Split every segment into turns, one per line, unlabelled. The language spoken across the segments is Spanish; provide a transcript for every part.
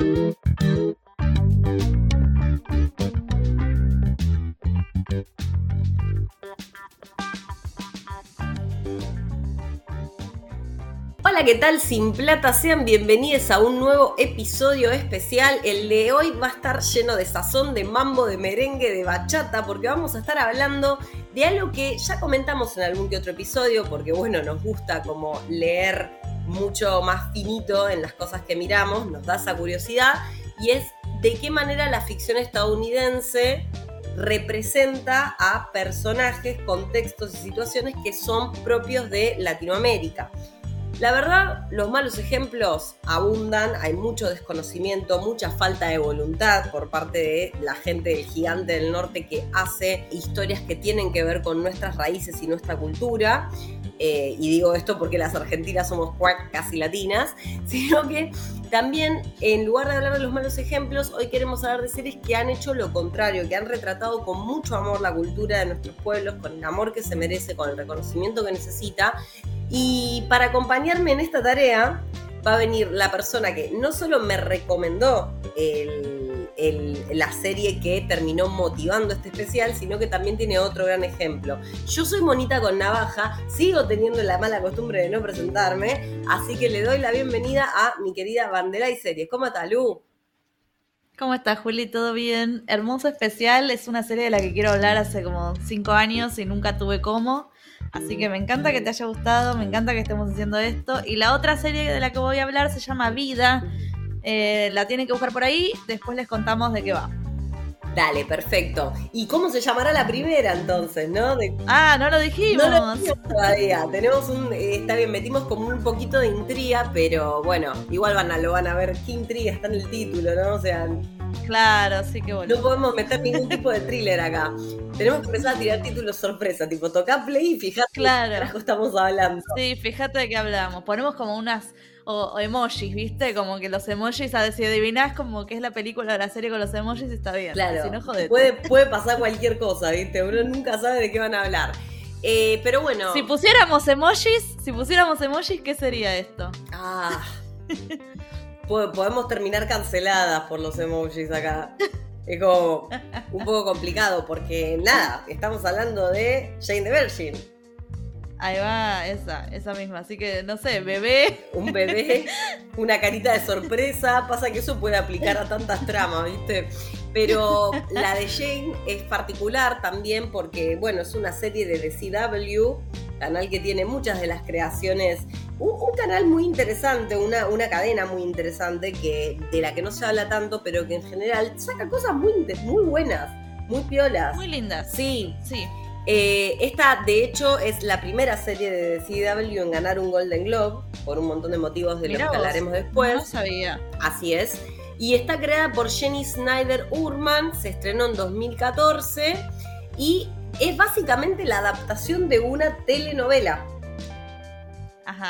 Hola, ¿qué tal? Sin plata, sean bienvenidos a un nuevo episodio especial. El de hoy va a estar lleno de sazón, de mambo, de merengue, de bachata, porque vamos a estar hablando de algo que ya comentamos en algún que otro episodio, porque bueno, nos gusta como leer mucho más finito en las cosas que miramos, nos da esa curiosidad, y es de qué manera la ficción estadounidense representa a personajes, contextos y situaciones que son propios de Latinoamérica. La verdad, los malos ejemplos abundan, hay mucho desconocimiento, mucha falta de voluntad por parte de la gente del gigante del norte que hace historias que tienen que ver con nuestras raíces y nuestra cultura. Eh, y digo esto porque las argentinas somos casi latinas, sino que también en lugar de hablar de los malos ejemplos, hoy queremos hablar de series que han hecho lo contrario, que han retratado con mucho amor la cultura de nuestros pueblos, con el amor que se merece, con el reconocimiento que necesita. Y para acompañarme en esta tarea va a venir la persona que no solo me recomendó la serie que terminó motivando este especial, sino que también tiene otro gran ejemplo. Yo soy monita con navaja, sigo teniendo la mala costumbre de no presentarme, así que le doy la bienvenida a mi querida Bandera y Series. ¿Cómo estás, Lu?
¿Cómo estás, Juli? ¿Todo bien? Hermoso especial, es una serie de la que quiero hablar hace como cinco años y nunca tuve cómo. Así que me encanta que te haya gustado, me encanta que estemos haciendo esto. Y la otra serie de la que voy a hablar se llama Vida. Eh, la tienen que buscar por ahí, después les contamos de qué va.
Dale, perfecto. ¿Y cómo se llamará la primera entonces, no?
Ah, no lo dijimos. No lo
dijimos todavía. Tenemos un. Eh, está bien, metimos como un poquito de intriga, pero bueno, igual van a, lo van a ver. ¿Qué intriga está en el título, no? O sea.
Claro, sí que bueno.
No podemos meter ningún tipo de thriller acá. Tenemos que empezar a tirar títulos sorpresa, tipo toca play y fíjate claro. qué estamos hablando.
Sí, fíjate de qué hablamos. Ponemos como unas o, emojis, ¿viste? Como que los emojis, a si adivinás como que es la película o la serie con los emojis, está bien.
Claro. puede, puede pasar cualquier cosa, ¿viste? Uno nunca sabe de qué van a hablar. Eh, pero bueno.
Si pusiéramos emojis, si pusiéramos emojis, ¿qué sería esto?
Ah. podemos terminar canceladas por los emojis acá. Es como un poco complicado porque nada, estamos hablando de Jane the Virgin.
Ahí va, esa, esa misma. Así que, no sé, bebé.
Un bebé, una carita de sorpresa. Pasa que eso puede aplicar a tantas tramas, ¿viste? Pero la de Jane es particular también porque, bueno, es una serie de DCW, canal que tiene muchas de las creaciones. Un, canal muy interesante, una, una cadena muy interesante que, de la que no se habla tanto, pero que en general saca cosas muy, muy buenas, muy piolas.
Muy lindas.
Sí, sí. Eh, esta, de hecho, es la primera serie de CW en ganar un Golden Globe, por un montón de motivos de los que hablaremos después.
No sabía.
Así es. Y está creada por Jenny Snyder Urman, se estrenó en 2014 y es básicamente la adaptación de una telenovela.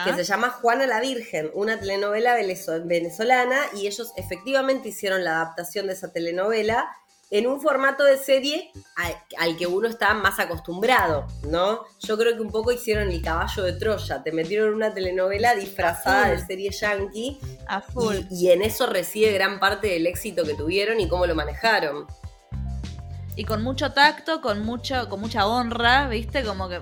Que se llama Juana la Virgen, una telenovela venezolana, y ellos efectivamente hicieron la adaptación de esa telenovela en un formato de serie al, que uno está más acostumbrado, ¿no? Yo creo que un poco hicieron el caballo de Troya, te metieron una telenovela disfrazada de serie yankee
A full.
Y, en eso reside gran parte del éxito que tuvieron y cómo lo manejaron.
Y con mucho tacto, con mucho, con mucha honra, ¿viste? Como que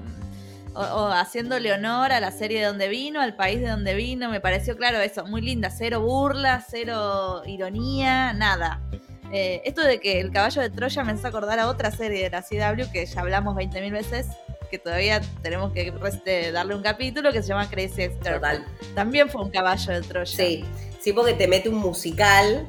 o, haciéndole honor a la serie de donde vino, al país de donde vino, me pareció claro eso, muy linda, cero burla, cero ironía, nada. Eh, esto de que el caballo de Troya me hace acordar a otra serie de la CW que ya hablamos 20.000 veces, que todavía tenemos que darle un capítulo que se llama Crazy ex También fue un caballo de Troya.
Sí, sí, porque te mete un musical.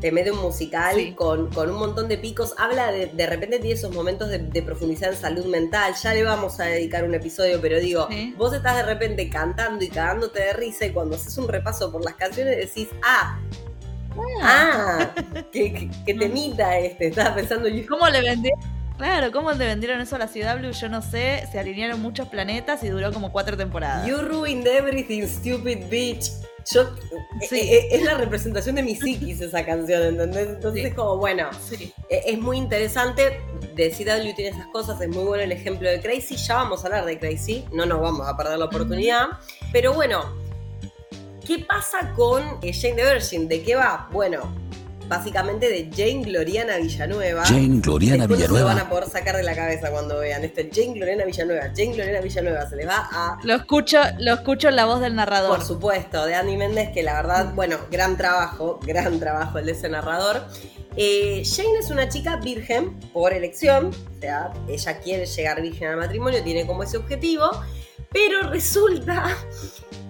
Te mete un musical con, con, un montón de picos. Habla de, de repente tiene esos momentos de, profundizar en salud mental. Ya le vamos a dedicar un episodio, pero digo, vos estás de repente cantando y cagándote de risa y cuando haces un repaso por las canciones decís, ah, Ah, que, que, temita este. Estaba pensando yo.
¿Cómo le vendieron? Claro, ¿cómo le vendieron eso a la CW? Yo no sé. Se alinearon muchos planetas y duró como cuatro temporadas.
You ruined everything, stupid bitch. Yo, eh, eh, es la representación de mi psiquis esa canción, ¿entendés? Entonces, como, bueno, eh, es muy interesante. De CW tiene esas cosas, es muy bueno el ejemplo de Crazy. Ya vamos a hablar de Crazy, no nos vamos a perder la oportunidad. Pero bueno, ¿Qué pasa con Jane the Virgin? ¿De qué va? Bueno, básicamente de Jane Gloriana Villanueva.
Jane Gloriana
Después no se lo
Villanueva.
van a poder sacar de la cabeza cuando vean esto. Jane Gloriana Villanueva. Jane Gloriana Villanueva se les va a
Lo escucho, lo escucho en la voz del narrador.
Por supuesto, de Andy Méndez, que la verdad, bueno, gran trabajo, gran trabajo el de ese narrador. Eh, Jane es una chica virgen por elección, o sea, ella quiere llegar virgen al matrimonio, tiene como ese objetivo, pero resulta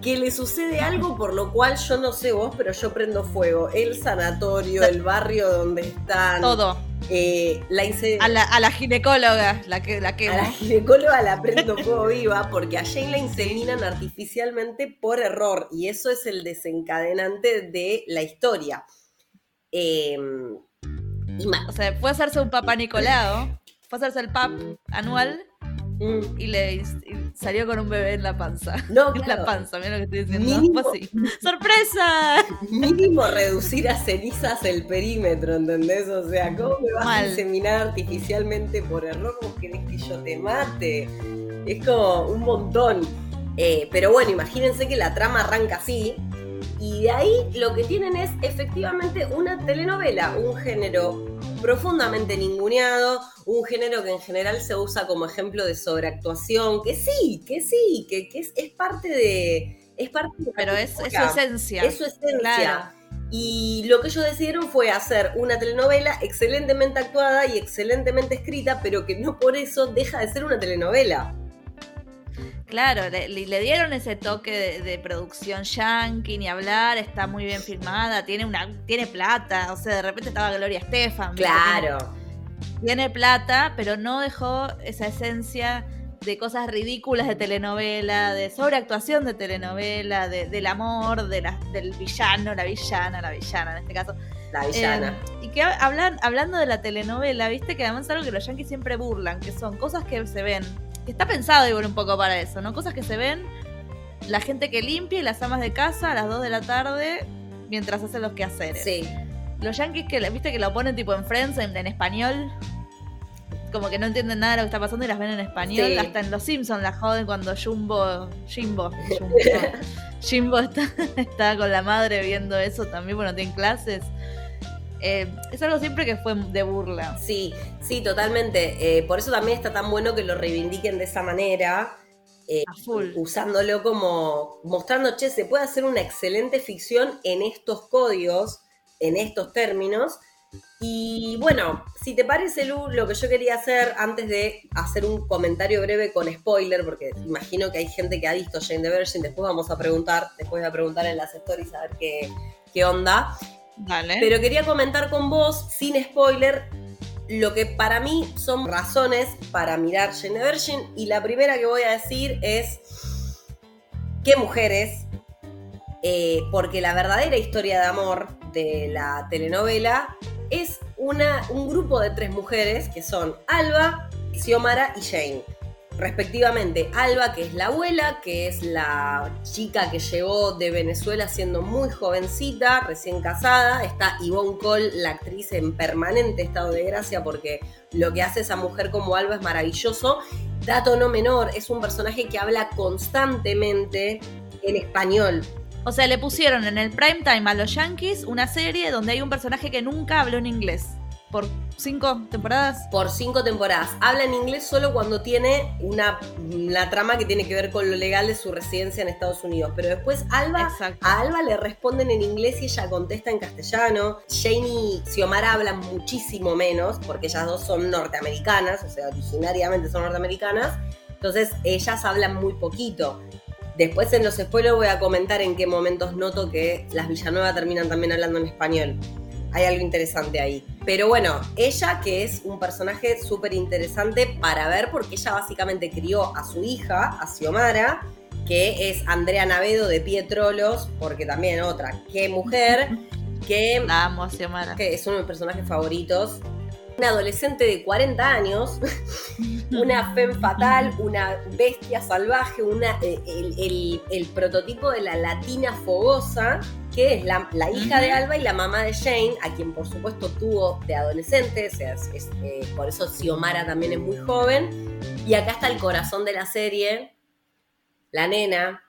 que le sucede algo por lo cual yo no sé vos, pero yo prendo fuego. El sanatorio, el barrio donde están,
Todo.
eh, la
A la, a la ginecóloga, la que la que
a la ginecóloga la prendo fuego viva porque a Jane la inseminan artificialmente por error y eso es el desencadenante de la historia. Eh, y ma-
O sea, fue a hacerse un papá Nicolau, a hacerse el pap anual
mm,
y le y salió con un bebé en la panza.
No,
En
claro.
la panza, mira lo que estoy diciendo.
Mínimo-
Fue así. ¡Sorpresa!
mínimo reducir a cenizas el perímetro, ¿entendés? O sea, ¿cómo me vas a inseminar artificialmente por error? ¿Vos querés que yo te mate? Es como un montón. Eh, pero bueno, imagínense que la trama arranca así. Y de ahí lo que tienen es efectivamente una telenovela, un género profundamente ninguneado, un género que en general se usa como ejemplo de sobreactuación, que sí, que sí, que, que es, es parte de... Es parte de
Pero es, es su esencia.
Es su esencia.
Claro.
Y lo que ellos decidieron fue hacer una telenovela excelentemente actuada y excelentemente escrita, pero que no por eso deja de ser una telenovela.
Claro, le, le- dieron ese toque de, de producción yankee, ni hablar, está muy bien filmada, tiene una tiene plata, o sea, de repente estaba Gloria Estefan.
Claro.
Tiene, tiene plata, pero no dejó esa esencia de cosas ridículas de telenovela, de sobreactuación de telenovela, de- del amor, de la- del villano, la villana, la villana en este caso.
La villana.
Eh, y que hablan, hablando de la telenovela, viste que además es algo que los yankees siempre burlan, que son cosas que se ven, está pensado igual un poco para eso, ¿no? Cosas que se ven, la gente que limpia y las amas de casa a las 2 de la tarde mientras hacen los quehaceres.
sí.
Los yankees que, viste que lo ponen tipo en Friends, en, en español, como que no entienden nada de lo que está pasando y las ven en español.
Sí.
Hasta en Los Simpsons la joden cuando Jumbo, Jimbo, Jumbo, Jimbo está, está con la madre viendo eso también, bueno, tienen clases. Eh, es algo siempre que fue de burla.
Sí, sí, totalmente. Eh, por eso también está tan bueno que lo reivindiquen de esa manera. eh,
full.
usándolo como mostrando, che, se puede hacer una excelente ficción en estos códigos, en estos términos. Y bueno, si te parece, Lu, lo que yo quería hacer antes de hacer un comentario breve con spoiler, porque imagino que hay gente que ha visto Jane the Virgin, después vamos a preguntar, después voy a preguntar en las stories a ver qué, qué onda. Pero quería comentar con vos, sin spoiler, lo que para mí son razones para mirar Jane Virgin. Y la primera que voy a decir es qué mujeres, eh, porque la verdadera historia de amor de la telenovela es una, un grupo de tres mujeres que son Alba, Xiomara y Jane. Respectivamente, Alba, que es la abuela, que es la chica que llegó de Venezuela siendo muy jovencita, recién casada. Está Yvonne Cole, la actriz en permanente estado de gracia, porque lo que hace esa mujer como Alba es maravilloso. Dato no menor, es un personaje que habla constantemente en español.
O sea, le pusieron en el prime time a los yankees una serie donde hay un personaje que nunca habló en inglés. Por cinco temporadas.
por cinco temporadas. Habla en inglés solo cuando tiene una, la trama que tiene que ver con lo legal de su residencia en Estados Unidos. Pero después Alba,
Exacto.
a Alba le responden en inglés y ella contesta en castellano. Jane y Xiomara hablan muchísimo menos porque ellas dos son norteamericanas, o sea, originariamente son norteamericanas. Entonces ellas hablan muy poquito. Después en los spoilers voy a comentar en qué momentos noto que las Villanueva terminan también hablando en español hay algo interesante ahí. Pero bueno, ella que es un personaje súper interesante para ver porque ella básicamente crió a su hija, a Xiomara, que es Andrea Navedo de Pietrolos, porque también otra, qué mujer, que,
La amo a Xiomara.
que es uno de mis personajes favoritos. Una adolescente de 40 años, una femme fatal, una bestia salvaje, una, eh, el, el- el prototipo de la latina fogosa, que es la, la hija de. Alba y la mamá de Jane, a quien por supuesto tuvo de adolescente, o sea, es- es, eh, por eso Xiomara también es muy joven. Y acá está el corazón de la serie, la nena,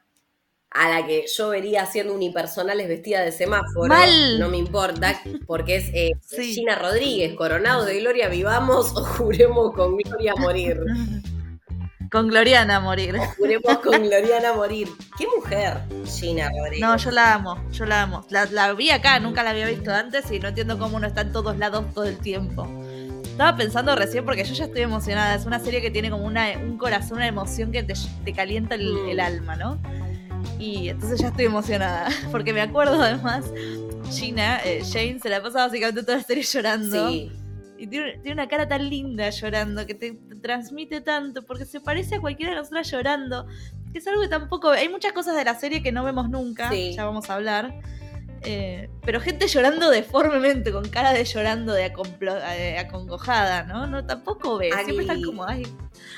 a la que yo vería haciendo unipersonales vestida de semáforo.
Mal.
No me importa, porque es eh,
Sí.
Gina Rodríguez, coronado de Gloria, vivamos o juremos con Gloria morir.
Con Gloriana a morir.
Juremos con Gloriana a morir. ¿Qué mujer, Gina Rodríguez?
No, yo la amo, yo la amo. La, la vi acá, nunca la había visto antes y no entiendo cómo no está en todos lados todo el tiempo. Estaba pensando recién porque yo ya estoy emocionada. Es una serie que tiene como una, un corazón, una emoción que te, te calienta el,
Mm.
el alma, ¿no? Y entonces ya estoy emocionada. Porque me acuerdo además, Gina, eh, Jane, se la pasa básicamente toda la serie llorando.
Sí,
Y tiene, tiene una cara tan linda llorando, que te, te transmite tanto, porque se parece a cualquiera de nosotras llorando, que es algo que tampoco... Hay muchas cosas de la serie que no vemos nunca,
Sí.
ya vamos a hablar. eh, pero gente llorando deformemente, con cara de llorando de eh, acongojada, ¿no? No, tampoco ves. Siempre están como, ay,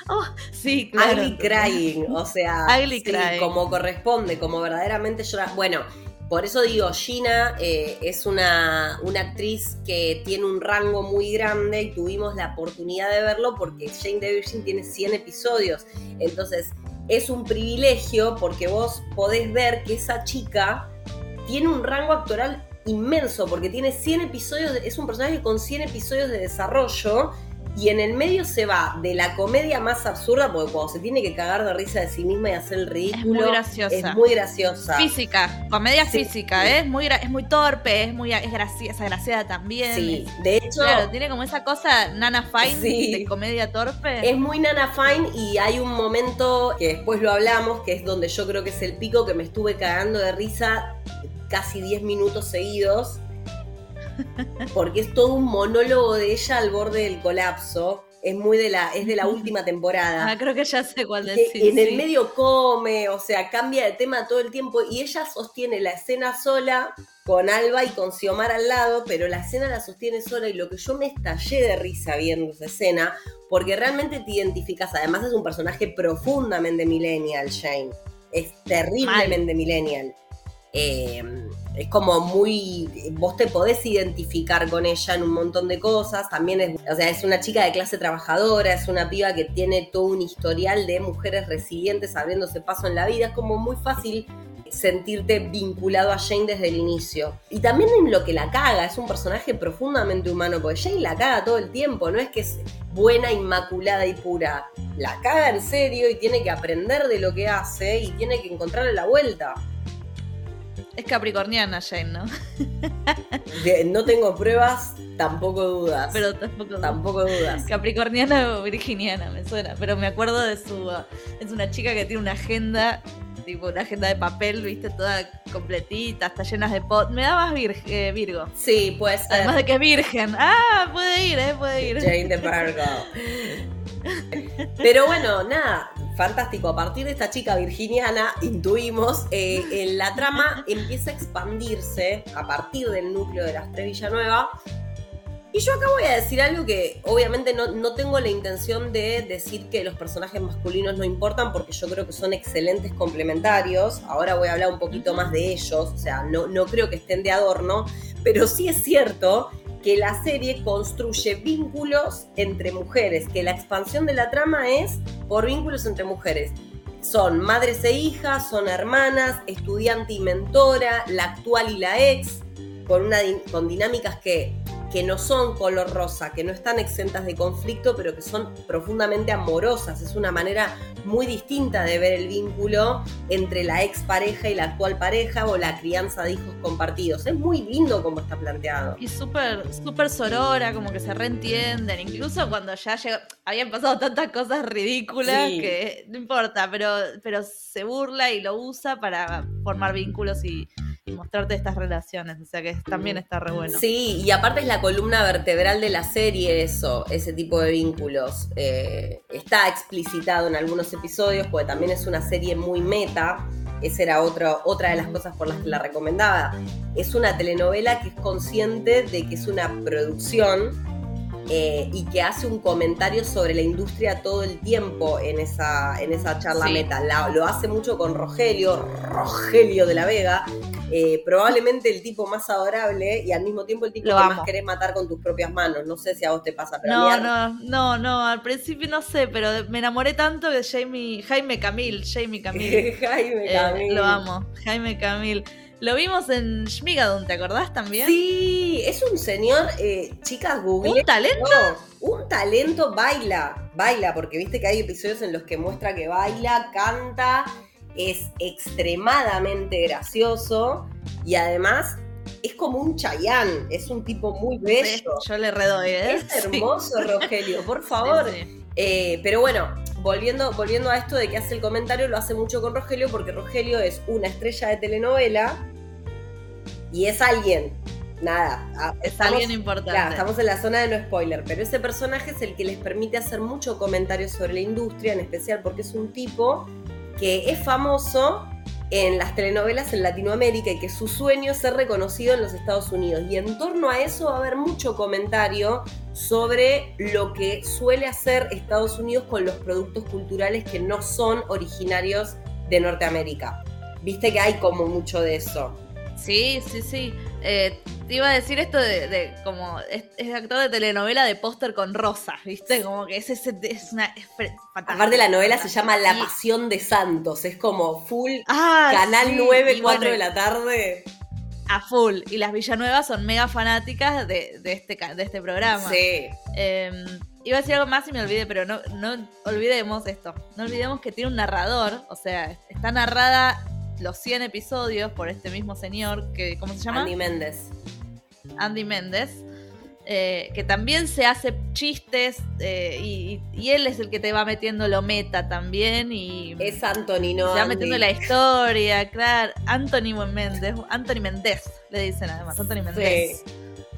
oh, sí, claro.
Ugly crying, o sea, sí,
crying.
como corresponde, como verdaderamente llora. Bueno, por eso digo, Gina eh, es una, una actriz que tiene un rango muy grande y tuvimos la oportunidad de verlo porque Jane the Virgin tiene 100 episodios. Entonces, es un privilegio porque vos podés ver que esa chica tiene un rango actoral inmenso porque tiene 100 episodios, es un personaje con 100 episodios de desarrollo y en el medio se va de la comedia más absurda, porque cuando se tiene que cagar de risa de sí misma y hacer el
Es
ridículo,
muy graciosa.
es muy graciosa.
Física, comedia
Sí.
física, ¿eh? Es muy, es muy torpe, es muy es graciosa, graciada también.
Sí,
es-
de hecho,
Claro, tiene como esa cosa Nana Fine
Sí.
de comedia torpe.
es muy Nana Fine y hay un momento que después lo hablamos, que es donde yo creo que es el pico, que me estuve cagando de risa casi 10 minutos seguidos, porque es todo un monólogo de ella al borde del colapso. Es muy de la, es de la última temporada.
Ah, creo que ya sé cuál
que
decir.
en el
sí.
medio come, o sea, cambia de tema todo el tiempo y ella sostiene la escena sola con Alba y con Xiomara al lado, pero la escena la sostiene sola y lo que yo me estallé de risa viendo esa escena, porque realmente te identificas, además es un personaje profundamente millennial, Jane, es terriblemente millennial. Eh, es como muy. Vos te podés identificar con ella en un montón de cosas. También es. O sea, es una chica de clase trabajadora, es una piba que tiene todo un historial de mujeres resilientes abriéndose paso en la vida. Es como muy fácil sentirte vinculado a Jane desde el inicio. Y también en lo que la caga, es un personaje profundamente humano, porque Jane la caga todo el tiempo, no es que es buena, inmaculada y pura. La caga en serio y tiene que aprender de lo que hace y tiene que encontrarle la vuelta.
Es capricorniana Jane, ¿no?
De- no tengo pruebas, tampoco dudas.
Pero tampoco.
tampoco dudas.
Capricorniana o virginiana, me suena. Pero me acuerdo de su. uh, es una chica que tiene una agenda, tipo una agenda de papel, viste, toda completita, está llena de pot. Me da más vir- eh, Virgo.
Sí, puede ser.
Además de que es virgen. Ah, puede ir, eh, puede ir.
Jane de Virgo. Pero bueno, nada, fantástico. A partir de esta chica virginiana, intuimos, eh, en la trama empieza a expandirse a partir del núcleo de las tres Villanueva. Y yo acá voy a decir algo que obviamente no, no tengo la intención de decir que los personajes masculinos no importan porque yo creo que son excelentes complementarios. Ahora voy a hablar un poquito más de ellos, o sea, no, no creo que estén de adorno, pero sí es cierto que la serie construye vínculos entre mujeres, que la expansión de la trama es por vínculos entre mujeres. Son madres e hijas, son hermanas, estudiante y mentora, la actual y la ex, con, una, din- con dinámicas que, que no son color rosa, que no están exentas de conflicto, pero que son profundamente amorosas. Es una manera muy distinta de ver el vínculo entre la ex pareja y la actual pareja o la crianza de hijos compartidos. Es muy lindo como está planteado.
Y súper, súper sorora, como que se reentienden. Incluso cuando ya llegó, habían pasado tantas cosas ridículas
Sí.
que no importa, pero, pero se burla y lo usa para formar vínculos y mostrarte estas relaciones. O sea que también está re bueno.
Sí, y aparte es la columna vertebral de la serie eso, ese tipo de vínculos. Eh, está explicitado en algunos episodios, porque también es una serie muy meta. Esa era otra, otra de las cosas por las que la recomendaba. Es una telenovela que es consciente de que es una producción eh, y que hace un comentario sobre la industria todo el tiempo en esa, en esa charla
Sí.
meta. La- lo hace mucho con Rogelio, Rogelio de la Vega, Eh, probablemente el tipo más adorable y al mismo tiempo el tipo
Lo
que
amo.
más querés matar con tus propias manos. No sé si a vos te pasa, pero a
No,
mí
no, no, no, al principio no sé, pero me enamoré tanto de Jamie, Jaime Camil, Jamie Camil.
Jaime
Eh,
Camil.
lo amo, Jaime Camil. Lo vimos en Schmigadoon, ¿te acordás también?
Sí, es un señor, eh, chicas, google.
Un talento.
un talento, baila, baila, porque viste que hay episodios en los que muestra que baila, canta, es extremadamente gracioso y además es como un chayán, es un tipo muy bello.
yo le redoy, ¿eh?
Es hermoso, Rogelio, por favor.
sí.
Eh, pero bueno, volviendo, volviendo a esto de que hace el comentario, lo hace mucho con Rogelio porque Rogelio es una estrella de telenovela y es alguien. Nada.
Es
estamos-
alguien importante.
Claro, estamos en la zona de no spoiler, pero ese personaje es el que les permite hacer mucho comentario sobre la industria, en especial porque es un tipo que es famoso en las telenovelas en Latinoamérica y que su sueño es ser reconocido en los Estados Unidos. Y en torno a eso va a haber mucho comentario sobre lo que suele hacer Estados Unidos con los productos culturales que no son originarios de Norteamérica. Viste que hay como mucho de eso.
Sí, sí, sí. Eh, te iba a decir esto de, de como es, es actor de telenovela de póster con rosas, ¿viste? Como que es, es una es fantástico.
Aparte la novela se llama La Pasión de Santos, es como full
Ah,
Canal
sí,
9,
y
4
bueno,
de la tarde.
A full. Y las Villanuevas son mega fanáticas de, de este, de este programa.
Sí.
Eh, iba a decir algo más y me olvidé, pero no, no olvidemos esto. No olvidemos que tiene un narrador, o sea, está narrada los 100 episodios por este mismo señor, que ¿cómo se llama?
Andy Méndez.
Andy Méndez, eh, que también se hace chistes eh, y, y él es el que te va metiendo lo meta también y
Es Anthony, no
se va
Andy.
metiendo la historia, claro. Anthony Méndez, Anthony Méndez, le dicen además, Anthony Méndez.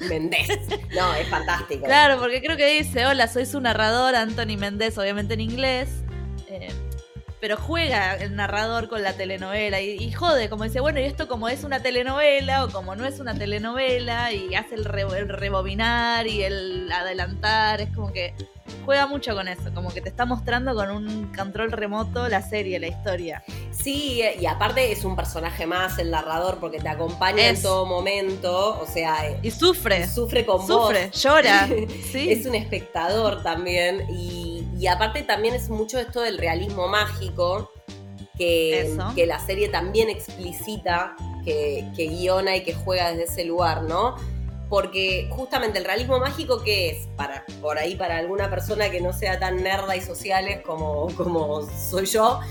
Méndez. No, es fantástico.
Claro, porque creo que dice, hola, soy su narrador, Anthony Méndez, obviamente en inglés. eh, pero juega el narrador con la telenovela y, y jode, como dice, bueno, y esto como es una telenovela o como no es una telenovela y hace el, re- el rebobinar y el adelantar, es como que juega mucho con eso, como que te está mostrando con un control remoto la serie, la historia.
Sí, y aparte es un personaje más, el narrador, porque te acompaña en todo momento. O sea, eh,
Y sufre,
sufre con
sufre,
vos.
llora. Sí.
Es un espectador también. Y, y aparte también es mucho esto del realismo mágico. Que, que la serie también explicita, que, que guiona y que juega desde ese lugar, ¿no? Porque justamente el realismo mágico, ¿qué es? Para, por ahí, para alguna persona que no sea tan nerda y sociales como, como soy yo,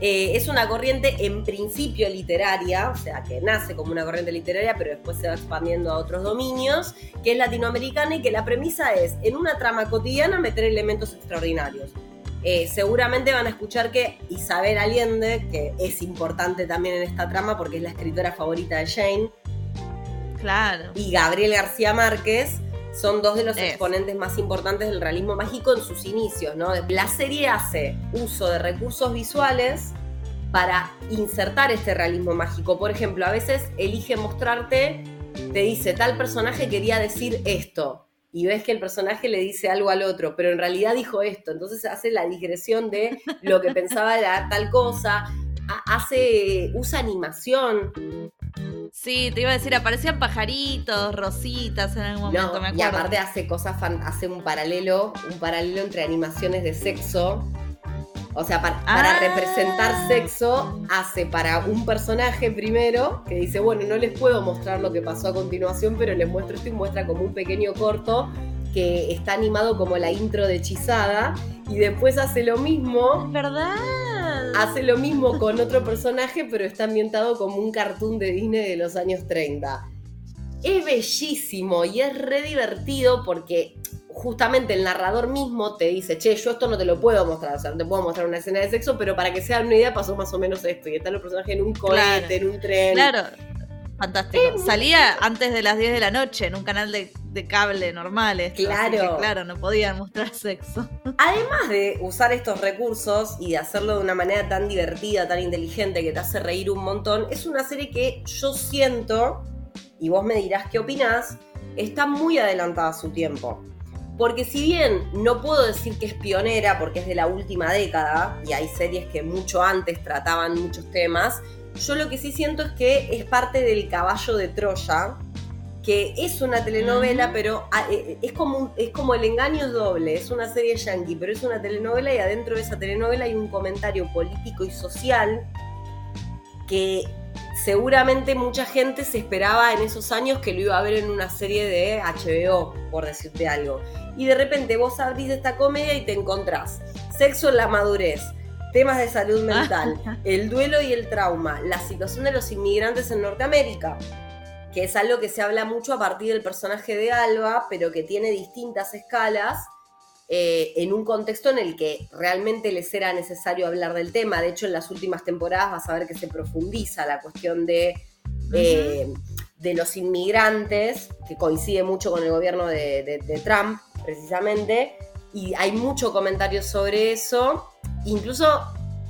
eh, es una corriente en principio literaria, o sea, que nace como una corriente literaria, pero después se va expandiendo a otros dominios, que es latinoamericana y que la premisa es, en una trama cotidiana, meter elementos extraordinarios. Eh, seguramente van a escuchar que Isabel Allende, que es importante también en esta trama porque es la escritora favorita de Jane,
Claro.
y Gabriel García Márquez son dos de los
Es.
exponentes más importantes del realismo mágico en sus inicios, ¿no? La serie hace uso de recursos visuales para insertar este realismo mágico. Por ejemplo, a veces elige mostrarte, te dice, tal personaje quería decir esto, y ves que el personaje le dice algo al otro, pero en realidad dijo esto, entonces hace la digresión de lo que pensaba era tal cosa, ha- hace, usa animación,
Sí, te iba a decir, aparecían pajaritos, rositas en algún momento,
No,
me
y
acuerdo.
aparte hace cosas, fan- hace un paralelo, un paralelo entre animaciones de sexo. O sea, pa- para
Ah.
representar sexo, hace para un personaje primero, que dice, bueno, no les puedo mostrar lo que pasó a continuación, pero les muestro esto y muestra como un pequeño corto que está animado como la intro de Hechizada. Y después hace lo mismo
Es verdad.
Hace lo mismo con otro personaje, pero está ambientado como un cartoon de Disney de los años 30. Es bellísimo y es re divertido porque justamente el narrador mismo te dice, che, yo esto no te lo puedo mostrar, o sea, no te puedo mostrar una escena de sexo, pero para que se hagan una idea pasó más o menos esto. Y están los personajes en un cohete,
Claro.
en un tren.
Claro. Fantástico. Salía antes de las 10 de la noche en un canal de, de cable normal. esto,
Claro.
que, claro, no podían mostrar sexo.
Además de usar estos recursos y de hacerlo de una manera tan divertida, tan inteligente, que te hace reír un montón, es una serie que yo siento, y vos me dirás qué opinás, está muy adelantada a su tiempo. Porque si bien no puedo decir que es pionera porque es de la última década y hay series que mucho antes trataban muchos temas, Yo lo que sí siento es que es parte del caballo de Troya, que es una telenovela, pero ah, eh, es como, es como el engaño es doble, es una serie yankee, pero es una telenovela y adentro de esa telenovela hay un comentario político y social que seguramente mucha gente se esperaba en esos años que lo iba a ver en una serie de HBO, por decirte algo. Y de repente vos abrís esta comedia y te encontrás sexo en la madurez, temas de salud mental, el duelo y el trauma, la situación de los inmigrantes en Norteamérica, que es algo que se habla mucho a partir del personaje de Alba, pero que tiene distintas escalas. Eh, en un contexto en el que realmente les era necesario hablar del tema. De hecho, en las últimas temporadas vas a ver que se profundiza la cuestión de, eh, de los inmigrantes, que coincide mucho con el gobierno de, Trump, precisamente, y hay mucho comentario sobre eso, incluso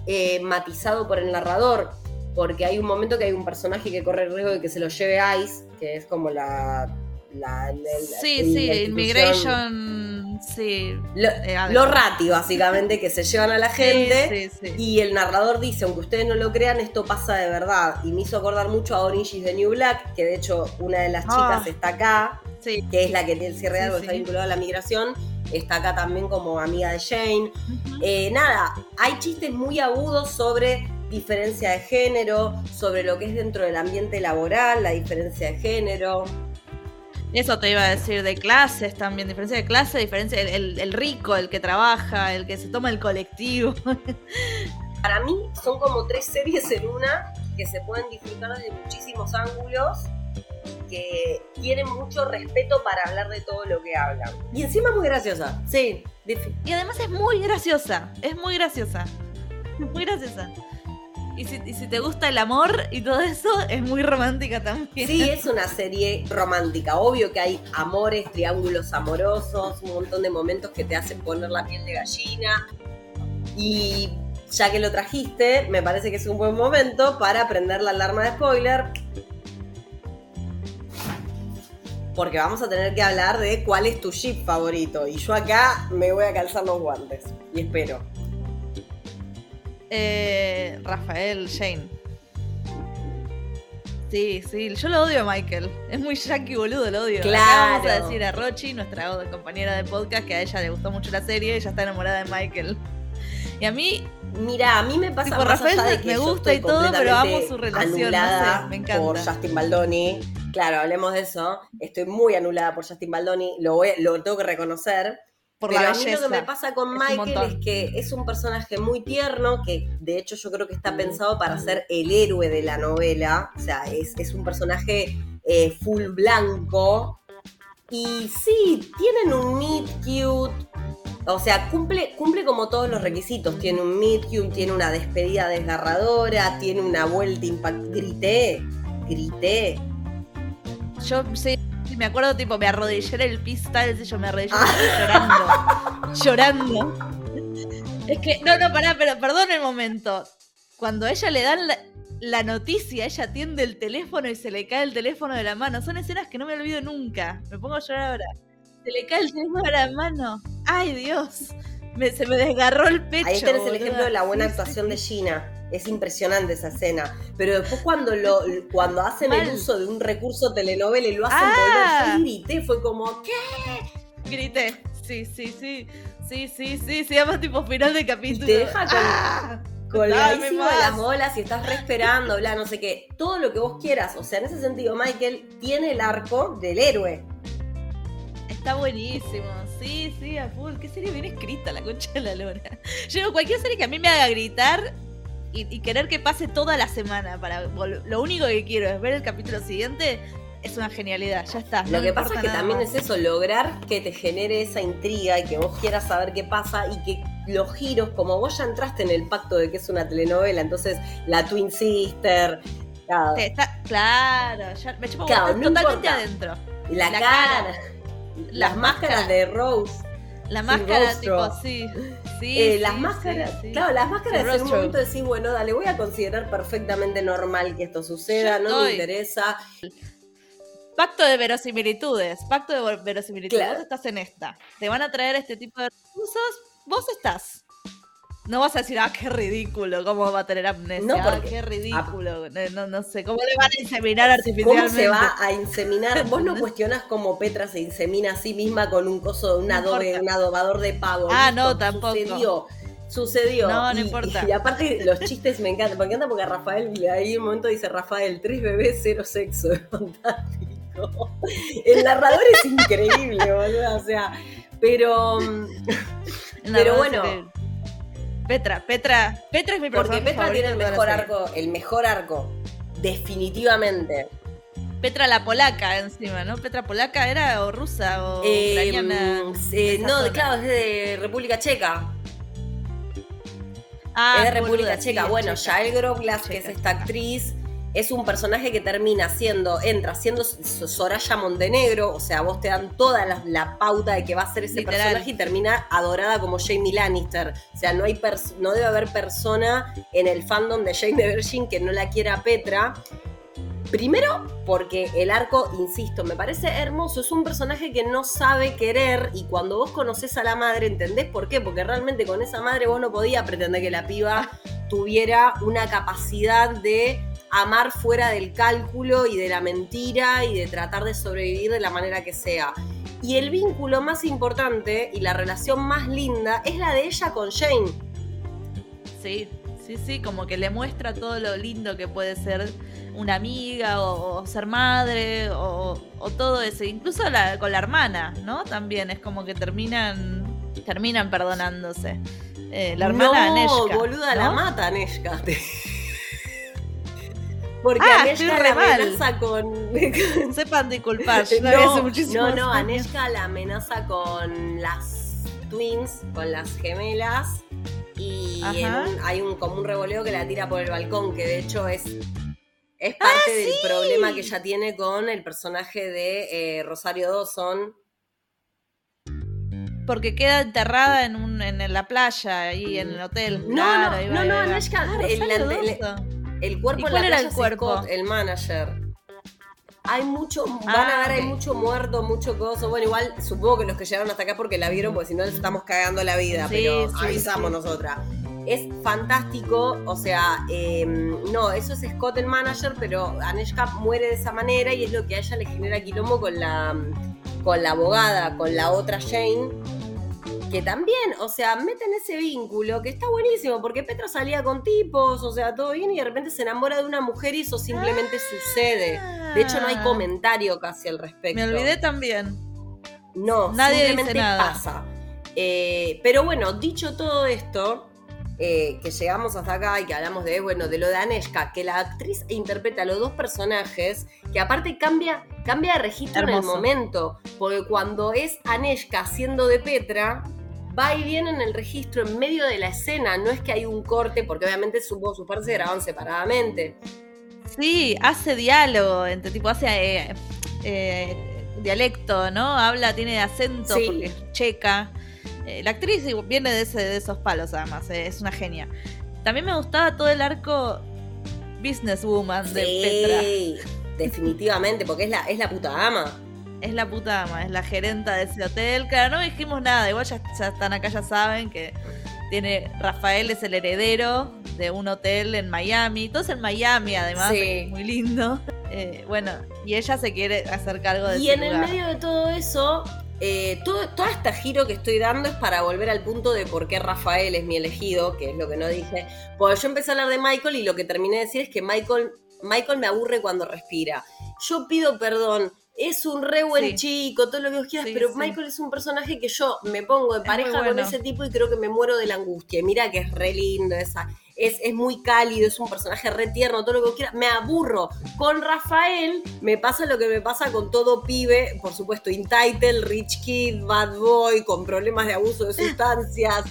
eh, matizado por el narrador, porque hay un momento que hay un personaje que corre el riesgo de que se lo lleve Ice, que es como la... la,
sí, sí, Immigration, sí.
Lo, eh, rati, básicamente, que se llevan a la gente. y el narrador dice, aunque ustedes no lo crean, esto pasa de verdad. Y me hizo acordar mucho a Orange is the New Black, que de hecho una de las chicas ah. está acá, que es la que tiene el cierre de algo, está vinculado a la migración está acá también como amiga de Jane. Eh, nada, hay chistes muy agudos sobre diferencia de género, sobre lo que es dentro del ambiente laboral, la diferencia de género.
Eso te iba a decir, de clases también, diferencia de clase, diferencia, el, el rico, el que trabaja, el que se toma el colectivo.
Para mí son como tres series en una que se pueden disfrutar desde muchísimos ángulos, que tienen mucho respeto para hablar de todo lo que hablan. Y encima muy graciosa, sí.
Y además es muy graciosa, es muy graciosa. Muy graciosa. Y si, te gusta el amor y todo eso, es muy romántica también.
Sí, es una serie romántica. Obvio que hay amores, triángulos amorosos, un montón de momentos que te hacen poner la piel de gallina. Y ya que lo trajiste, me parece que es un buen momento para prender la alarma de spoiler. Porque vamos a tener que hablar de cuál es tu ship favorito. Y yo acá me voy a calzar los guantes. Y espero.
Eh, Rafael Shane. Sí, sí, yo lo odio a Michael. Es muy yankee boludo, lo odio.
Claro.
vamos a decir a Rochi, nuestra compañera de podcast, que a ella le gustó mucho la serie y ella está enamorada de Michael. Y a mí.
Mira, a mí me pasa tipo, Rafael de que me gusta y todo, pero amo su relación. No me encanta. Por Justin Baldoni. Claro, hablemos de eso. Estoy muy anulada por Justin Baldoni, lo, voy, lo tengo que reconocer. Pero a mí lo que me pasa con Michael es que es un personaje muy tierno, que de hecho yo creo que está pensado para ser el héroe de la novela. O sea, es, un personaje eh, full blanco. Y sí, tienen un meet cute. O sea, cumple, cumple como todos los requisitos. Tiene un meet cute, tiene una despedida desgarradora, tiene una vuelta impact. Grité, grité.
Yo sí, me acuerdo, tipo, me arrodillé en el pistol y yo me arrodillé llorando. llorando. Es que, no, no, pará, pero perdón el momento. Cuando a ella le dan la, noticia, ella atiende el teléfono y se le cae el teléfono de la mano. Son escenas que no me olvido nunca. Me pongo a llorar ahora. Se le cae el teléfono de la mano. ¡Ay, Dios! Se me desgarró el pecho.
Ahí tenés el ejemplo de la buena actuación de Gina es impresionante esa escena. Pero después cuando lo cuando hacen el uso de un recurso telenovela y lo hacen ah. yo grité, fue como, ¿qué?
Grité. Sí, sí, sí. Sí, sí, sí, se llama tipo final de capítulo.
Y te deja con, ¡Ah! colgadísimo de las bolas y estás re esperando, bla, no sé qué. Todo lo que vos quieras. O sea, en ese sentido, Michael tiene el arco del héroe.
Está buenísimo, sí, sí, a full. Qué serie bien escrita, la concha de la lora. Yo cualquier serie que a mí me haga gritar, y, querer que pase toda la semana para lo único que quiero es ver el capítulo siguiente es una genialidad, ya está.
Lo que pasa es que también es eso, lograr que te genere esa intriga y que vos quieras saber qué pasa y que los giros, como vos ya entraste en el pacto de que es una telenovela, entonces la Twin Sister.
Claro, claro ya me chupo totalmente adentro.
La, cara, las, máscaras de Rose.
La máscara, tipo, sí. Sí,
eh, las máscaras, claro, las máscaras en un momento decís, bueno, dale, voy a considerar perfectamente normal que esto suceda, no me interesa.
Pacto de verosimilitudes, pacto de verosimilitudes. Vos estás en esta. Te van a traer este tipo de recursos, vos estás. No vas a decir, ah, qué ridículo, ¿cómo va a tener amnesia?
No,
ah, qué ridículo. No, no sé, ¿cómo le van a inseminar artificialmente?
¿Cómo se va a inseminar? Vos no cuestionás cómo Petra se insemina a sí misma con un coso, un, adobe, un adobador de pavo.
Ah, no, tampoco.
Sucedió. Sucedió.
No, no
Y-
importa.
Y, aparte los chistes me encantan. Me encanta porque Rafael, ahí un momento dice Rafael, tres bebés, cero sexo. Es fantástico. El narrador es increíble, boludo. O sea, pero. Pero
no,
bueno.
Petra, Petra, Petra es mi
Porque
personaje
Petra tiene el mejor arco, el mejor arco. Definitivamente.
Petra la polaca encima, ¿no? Petra polaca era o rusa o
Eh,
ucraniana.
eh,
esa
no,
zona.
claro, es de República Checa.
Ah,
es de República
boluda, sí,
Checa.
es
bueno. Yael Grovlas, que es esta actriz, es un personaje que termina siendo, entra siendo Soraya Montenegro, o sea, vos te dan toda la, la pauta de que va a ser ese
Literal.
personaje y termina adorada como Jamie Lannister. O sea, no, hay no debe haber persona en el fandom de Jane the Virgin que no la quiera a Petra. Primero, porque el arco, insisto, me parece hermoso. Es un personaje que no sabe querer y cuando vos conoces a la madre, ¿entendés por qué? Porque realmente con esa madre vos no podías pretender que la piba tuviera una capacidad de amar fuera del cálculo y de la mentira y de tratar de sobrevivir de la manera que sea. Y el vínculo más importante y la relación más linda es la de ella con Jane.
Sí, sí, sí, como que le muestra todo lo lindo que puede ser una amiga o, o ser madre o, o todo eso. Incluso la- con la hermana, ¿no? También es como que terminan terminan perdonándose. Eh, la hermana
no,
Aneshka,
boluda,
¿no?
la mata Aneshka. Porque
Ah,
Aneshka la
mal.
amenaza con...
Sepan disculpar, yo la vi hace
no,
muchísimos
no, no. Aneshka la amenaza con las twins, con las gemelas. Y en hay un, como un revoleo que la tira por el balcón, que de hecho es, es parte del problema que ella tiene con el personaje de eh, Rosario Dawson.
Porque queda enterrada en, un, en la playa, ahí en el hotel.
No,
Claro,
no, no, no. Aneshka,
Ah, Rosario
el- cuerpo
¿Y
en
cuál
la
era
playa
el cuerpo?
Scott, el manager. Hay mucho, van
Ah,
a ver, hay
ok.
mucho muerto, mucho coso. Bueno, igual supongo que los que llegaron hasta acá porque la vieron, porque si no les estamos cagando la vida,
Sí,
pero
sí,
avisamos
sí.
nosotras. Es fantástico, o sea, eh, no, eso es Scott el manager, pero Aneshka muere de esa manera y es lo que a ella le genera quilombo con la, con la abogada, con la otra Jane, que también, o sea, meten ese vínculo que está buenísimo, porque Petra salía con tipos, o sea, todo bien, y de repente se enamora de una mujer y eso simplemente sucede. De hecho, no hay
Ah.
comentario casi al respecto.
Me olvidé también.
No,
Nadie
simplemente
dice nada.
pasa. Eh, pero bueno, dicho todo esto, eh, que llegamos hasta acá y que hablamos de, bueno, de lo de Aneshka, que la actriz interpreta a los dos personajes, que aparte cambia, cambia de registro en el momento, porque cuando es Aneshka siendo de Petra, va y viene en el registro en medio de la escena, no es que hay un corte, porque obviamente sus, sus partes se graban separadamente.
Sí, hace diálogo, entre tipo, hace eh, eh, dialecto, ¿no? Habla, tiene acento,
Sí.
porque es checa. Eh, la actriz viene de, ese- de esos palos, además, es una genia. También me gustaba todo el arco businesswoman de Petra.
Sí, definitivamente, porque es la, es la puta ama.
Es la puta ama, es la gerenta de ese hotel. Claro, no dijimos nada, igual ya, ya están acá, ya saben que tiene Rafael es el heredero de un hotel en Miami. Todo es en Miami, además,
Sí.
es muy lindo. Eh, bueno, y ella se quiere hacer cargo de
Y
ese
en el medio de todo eso, eh, todo, todo este giro que estoy dando es para volver al punto de por qué Rafael es mi elegido, que es lo que no dije. Porque yo empecé a hablar de Michael y lo que terminé de decir es que Michael, Michael me aburre cuando respira. Yo pido perdón. Es un re buen
Sí.
chico, todo lo que vos quieras,
Sí,
pero
sí.
Michael es un personaje que yo me pongo de pareja con ese tipo y creo que me muero de la angustia. Y mira que es re lindo esa. Es, es muy cálido, es un personaje re tierno, todo lo que vos quieras. Me aburro. Con Rafael me pasa lo que me pasa con todo pibe, por supuesto, Entitled, Rich Kid, Bad Boy, con problemas de abuso de sustancias.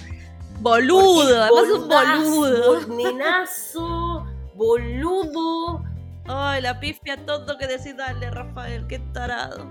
Boludo, además un boludo.
bol- Nenazo, boludo.
Ay, la pifia tonto que decís, dale, Rafael, qué tarado.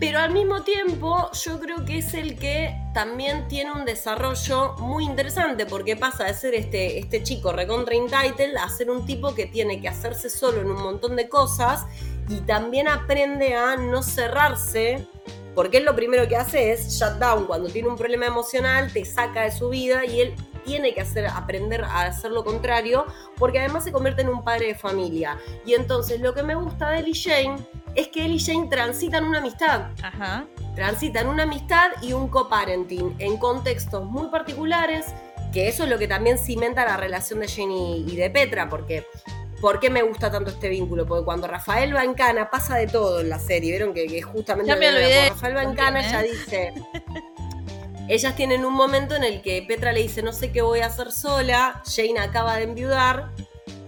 Pero al mismo tiempo, yo creo que es el que también tiene un desarrollo muy interesante, porque pasa de ser este, este chico recontra entitled a ser un tipo que tiene que hacerse solo en un montón de cosas y también aprende a no cerrarse, porque él lo primero que hace es shut down, cuando tiene un problema emocional, te saca de su vida y él tiene que hacer, aprender a hacer lo contrario, porque además se convierte en un padre de familia. Y entonces lo que me gusta de él y Jane es que él y Jane transitan una amistad.
Ajá.
Transitan una amistad y un coparenting en contextos muy particulares, que eso es lo que también cimenta la relación de Jane y, de Petra, porque ¿Por qué me gusta tanto este vínculo? Porque cuando Rafael va en cana pasa de todo en la serie. Vieron que, justamente
ya me olvidé.
Rafael va en cana ya dice. Ellas tienen un momento en el que Petra le dice, no sé qué voy a hacer sola. Jane acaba de enviudar.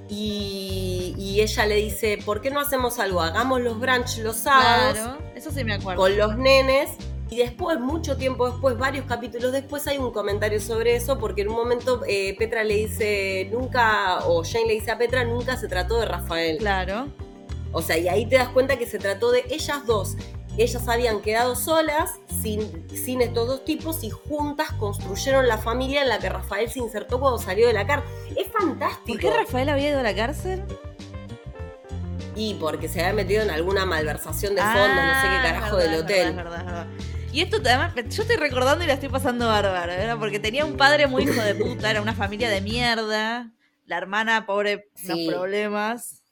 Y, y ella le dice, ¿por qué no hacemos algo? Hagamos los brunch los sábados.
Claro, eso sí me acuerdo.
Con los nenes y después, mucho tiempo después, varios capítulos después, hay un comentario sobre eso, porque en un momento eh, Petra le dice, nunca, o Jane le dice a Petra, nunca se trató de Rafael.
Claro.
O sea, y ahí te das cuenta que se trató de ellas dos. Ellas habían quedado solas, sin, sin estos dos tipos, y juntas construyeron la familia en la que Rafael se insertó cuando salió de la cárcel. Es fantástico.
¿Por qué Rafael había ido a la cárcel?
Y porque se había metido en alguna malversación de fondos, no sé qué ah, carajo del hotel.
Es verdad, es verdad. Y esto además, yo estoy recordando y la estoy pasando bárbaro, ¿verdad? Porque tenía un padre muy hijo de puta, era una familia de mierda. La hermana, pobre, los problemas.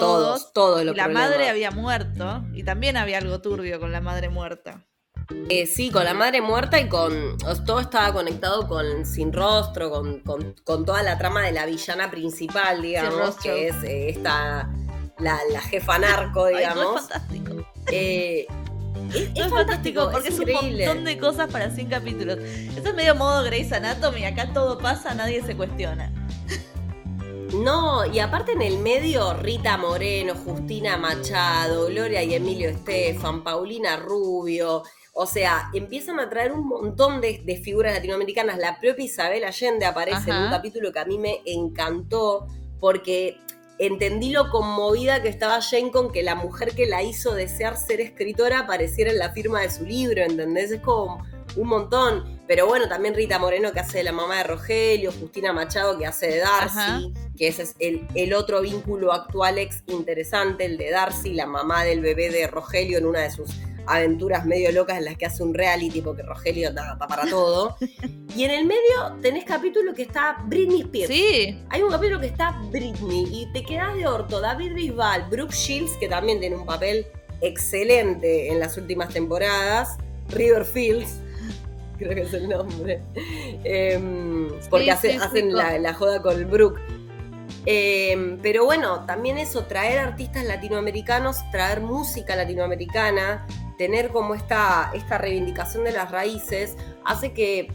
Todos, todos, los y
la madre había muerto. Y también había algo turbio con la madre muerta.
Eh, sí, con la madre muerta y con. Todo estaba conectado con Sin Rostro, con, toda la trama de la villana principal, digamos, que es eh, esta. La, jefa narco, digamos.
es fantástico.
Eh,
es, fantástico, porque es, un montón de cosas para 100 capítulos. Esto es medio modo Grey's Anatomy, acá todo pasa, nadie se cuestiona.
No, y aparte en el medio, Rita Moreno, Justina Machado, Gloria y Emilio Estefan, Paulina Rubio. O sea, empiezan a traer un montón de, figuras latinoamericanas. La propia Isabel Allende aparece en un capítulo que a mí me encantó, porque entendí lo conmovida que estaba Jane con que la mujer que la hizo desear ser escritora apareciera en la firma de su libro, ¿entendés? Es como un montón. Pero bueno, también Rita Moreno que hace de la mamá de Rogelio, Justina Machado que hace de Darcy, que ese es el, el, otro vínculo actual ex interesante, el de Darcy, la mamá del bebé de Rogelio en una de sus aventuras medio locas en las que hace un reality porque Rogelio está para todo. y en el medio tenés capítulo que está Britney Spears.
Sí.
Hay un capítulo que está Britney y te quedas de orto. David Bisbal, Brooke Shields, que también tiene un papel excelente en las últimas temporadas. River Fields, creo que es el nombre. Em, porque hacen la, joda con Brooke. Em, pero bueno, también eso, traer artistas latinoamericanos, traer música latinoamericana, tener como esta, esta reivindicación de las raíces hace que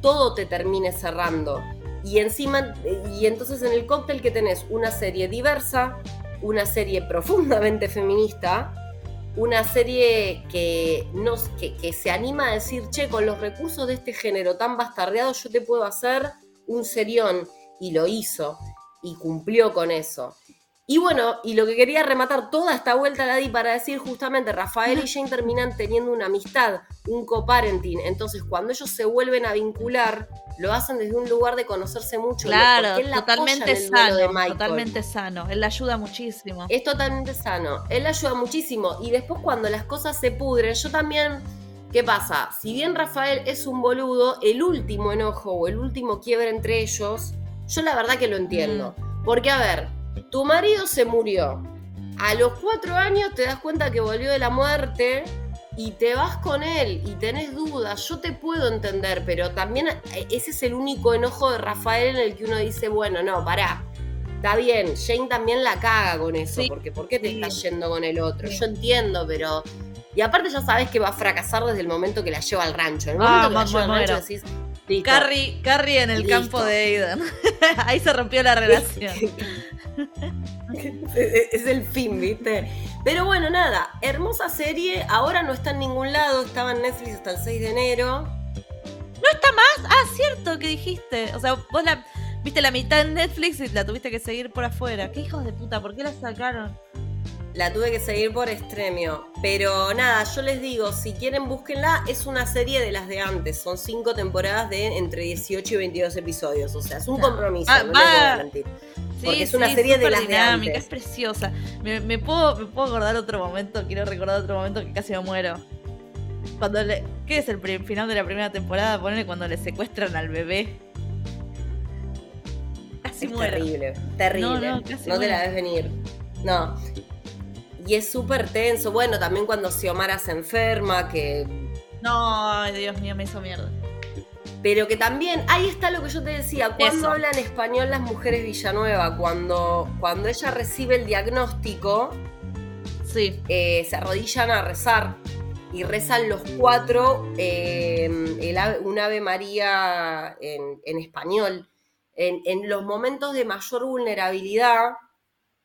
todo te termine cerrando. Y encima, y entonces en el cóctel que tenés una serie diversa, una serie profundamente feminista, una serie que, nos, que, que, se anima a decir, che, con los recursos de este género tan bastardeado yo te puedo hacer un serión. Y lo hizo y cumplió con eso. Y bueno, y lo que quería rematar toda esta vuelta a la Di para decir justamente, Rafael y Jane terminan teniendo una amistad, un coparenting. Entonces, cuando ellos se vuelven a vincular, lo hacen desde un lugar de conocerse mucho.
Claro, totalmente sano. Totalmente sano. Él la ayuda muchísimo.
Es totalmente sano. Él la ayuda muchísimo. Y después, cuando las cosas se pudren, yo también. ¿Qué pasa? Si bien Rafael es un boludo, el último enojo o el último quiebre entre ellos, yo la verdad que lo entiendo. Mm. Porque, a ver, tu marido se murió. A los cuatro años te das cuenta que volvió de la muerte y te vas con él y tenés dudas. Yo te puedo entender, pero también eh, ese es el único enojo de Rafael en el que uno dice, bueno, no, pará. Está bien, Jane también la caga con eso, porque ¿por qué te estás yendo con el otro? Yo entiendo, pero y aparte ya sabes que va a fracasar desde el momento que la lleva al rancho. En el momento
ah, que la lleva al rancho decís, Carrie, Carrie, en el campo de Aidan. Ahí se rompió la relación.
es el fin, ¿viste? Pero bueno, nada, hermosa serie. Ahora no está en ningún lado, estaba en Netflix hasta el 6 de enero.
¿No está más? Ah, cierto que dijiste. O sea, vos la viste la mitad en Netflix y la tuviste que seguir por afuera. ¿Qué hijos de puta? ¿Por qué la sacaron?
La tuve que seguir por extremio. Pero nada, yo les digo, si quieren búsquenla, es una serie de las de antes. Son cinco temporadas de entre 18 y 22 episodios. O sea, es un compromiso, ah, no les mentir. Porque es una serie de las de antes.
Es preciosa. Me, puedo, me puedo acordar otro momento, quiero recordar otro momento que casi me muero. Cuando le, ¿Qué es el final de la primera temporada? Ponele cuando le secuestran al bebé. Casi
Es terrible, terrible.
No,
No, te la ves venir. No. Y es súper tenso. Bueno, también cuando Xiomara se enferma, que.
No, ay, Dios mío, me hizo mierda.
Pero que también, ahí está lo que yo te decía, cuando
Eso.
hablan español las mujeres Villanueva, cuando, cuando ella recibe el diagnóstico,
Sí.
eh, se arrodillan a rezar y rezan los cuatro eh, el ave- un Ave María en, en español. En, en los momentos de mayor vulnerabilidad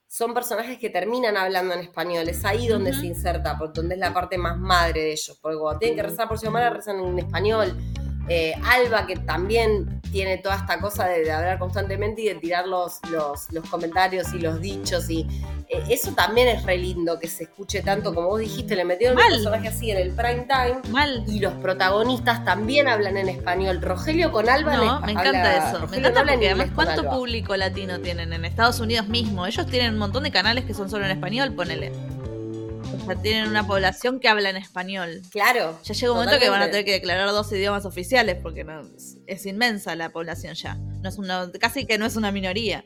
son personajes que terminan hablando en español. Es ahí donde se inserta, por- donde es la parte más madre de ellos. Porque cuando tienen que rezar por Xiomara, rezan en español. Eh, Alba, que también tiene toda esta cosa de, de hablar constantemente y de tirar los, los, los comentarios y los dichos. Y eh, eso también es re lindo que se escuche tanto, como vos dijiste, le metieron
Mal.
un personaje así en el prime time.
Mal.
Y los protagonistas también hablan en español. Rogelio con Alba
No, me encanta
habla-
eso. Me
Rogelio no
encanta
en
porque además cuánto
Alba.
público latino tienen en Estados Unidos mismo. Ellos tienen un montón de canales que son solo en español, ponele. O sea, tienen una población que habla en español.
Claro.
Ya llega un momento que van a tener que declarar dos idiomas oficiales porque no, es, es inmensa la población ya. No es una, casi que no es una minoría.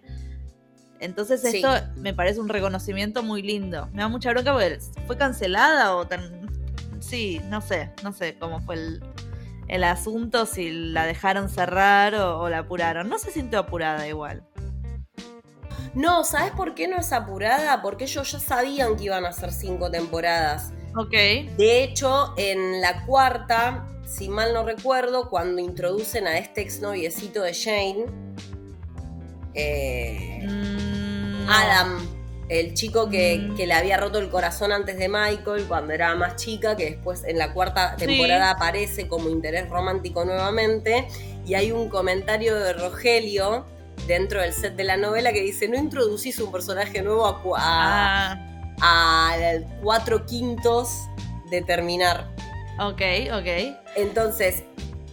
Entonces
Sí.
esto me parece un reconocimiento muy lindo. Me da mucha bronca porque fue cancelada o tan... Sí, no sé, no sé cómo fue el, el asunto, si la dejaron cerrar o, o la apuraron. No se sintió apurada igual.
No, ¿sabes por qué no es apurada? Porque ellos ya sabían que iban a ser cinco temporadas.
Ok.
De hecho, en la cuarta, si mal no recuerdo, cuando introducen a este exnoviecito de Shane, eh,
Mm, no.
Adam, el chico que,
Mm.
que le había roto el corazón antes de Michael cuando era más chica, que después en la cuarta
Sí.
temporada aparece como interés romántico nuevamente, y hay un comentario de Rogelio dentro del set de la novela que dice, no introducís un personaje nuevo a, a-
Ah,
a cuatro quintos de terminar.
ok, ok.
Entonces,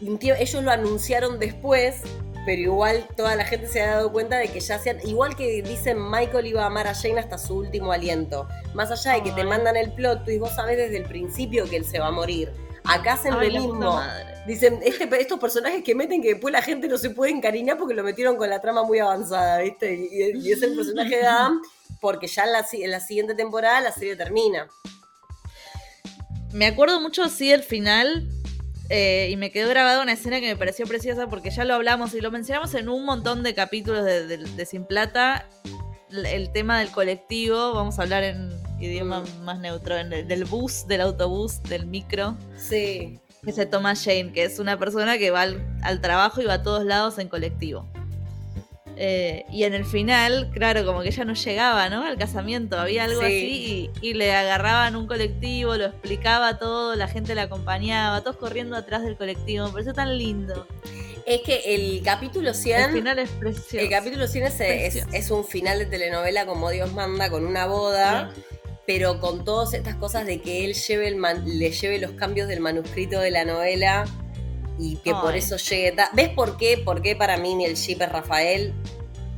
ellos lo anunciaron después, pero igual toda la gente se ha dado cuenta de que ya sean. Igual que dicen Michael iba a amar a Jane hasta su último aliento. Más allá de que te mandan el plot twist, vos sabés desde el principio que él se va a morir. Acá hacen
Ay,
lo mismo.
madre.
Dicen, este, estos personajes que meten que después la gente no se puede encariñar porque lo metieron con la trama muy avanzada, ¿viste? Y, y es el personaje de Adam porque ya en la, si- en la siguiente temporada la serie termina.
Me acuerdo mucho, sí, del final. eh, y me quedó grabada una escena que me pareció preciosa porque ya lo hablamos y lo mencionamos en un montón de capítulos de, de- de Sin Plata. El, el tema del colectivo, vamos a hablar en idioma
Mm.
más neutro, en el- del bus, del autobús, del micro,
Sí.
Que se toma Jane, que es una persona que va al, al trabajo y va a todos lados en colectivo. Eh, y en el final, claro, como que ella no llegaba, ¿no? Al casamiento, había algo
Sí.
así y, y le agarraban un colectivo, lo explicaba todo, la gente la acompañaba, todos corriendo atrás del colectivo, me pareció tan lindo.
Es que el capítulo 100...
El final es precioso.
El capítulo 100 es, es un final de telenovela como Dios manda, con una boda, pero con todas estas cosas de que él lleve el man- le lleve los cambios del manuscrito de la novela y que por eso llegue... ta- ¿Ves por qué? ¿Por qué para mí el ship es Rafael?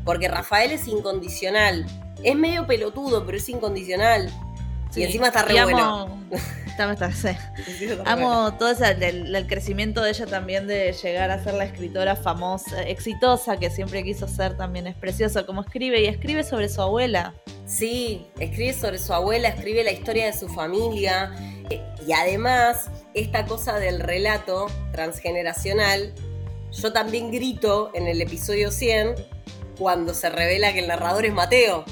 Porque Rafael es incondicional. Es medio pelotudo, pero es incondicional.
Sí.
Y encima está re
Y
bueno.
amo- Está- está- sí. Amo todo ese, el, el crecimiento de ella también de llegar a ser la escritora famosa, exitosa que siempre quiso ser también. Es precioso como escribe y escribe sobre su abuela.
Sí, escribe sobre su abuela, escribe la historia de su familia eh, y además esta cosa del relato transgeneracional, yo también grito en el episodio 100 cuando se revela que el narrador es Mateo.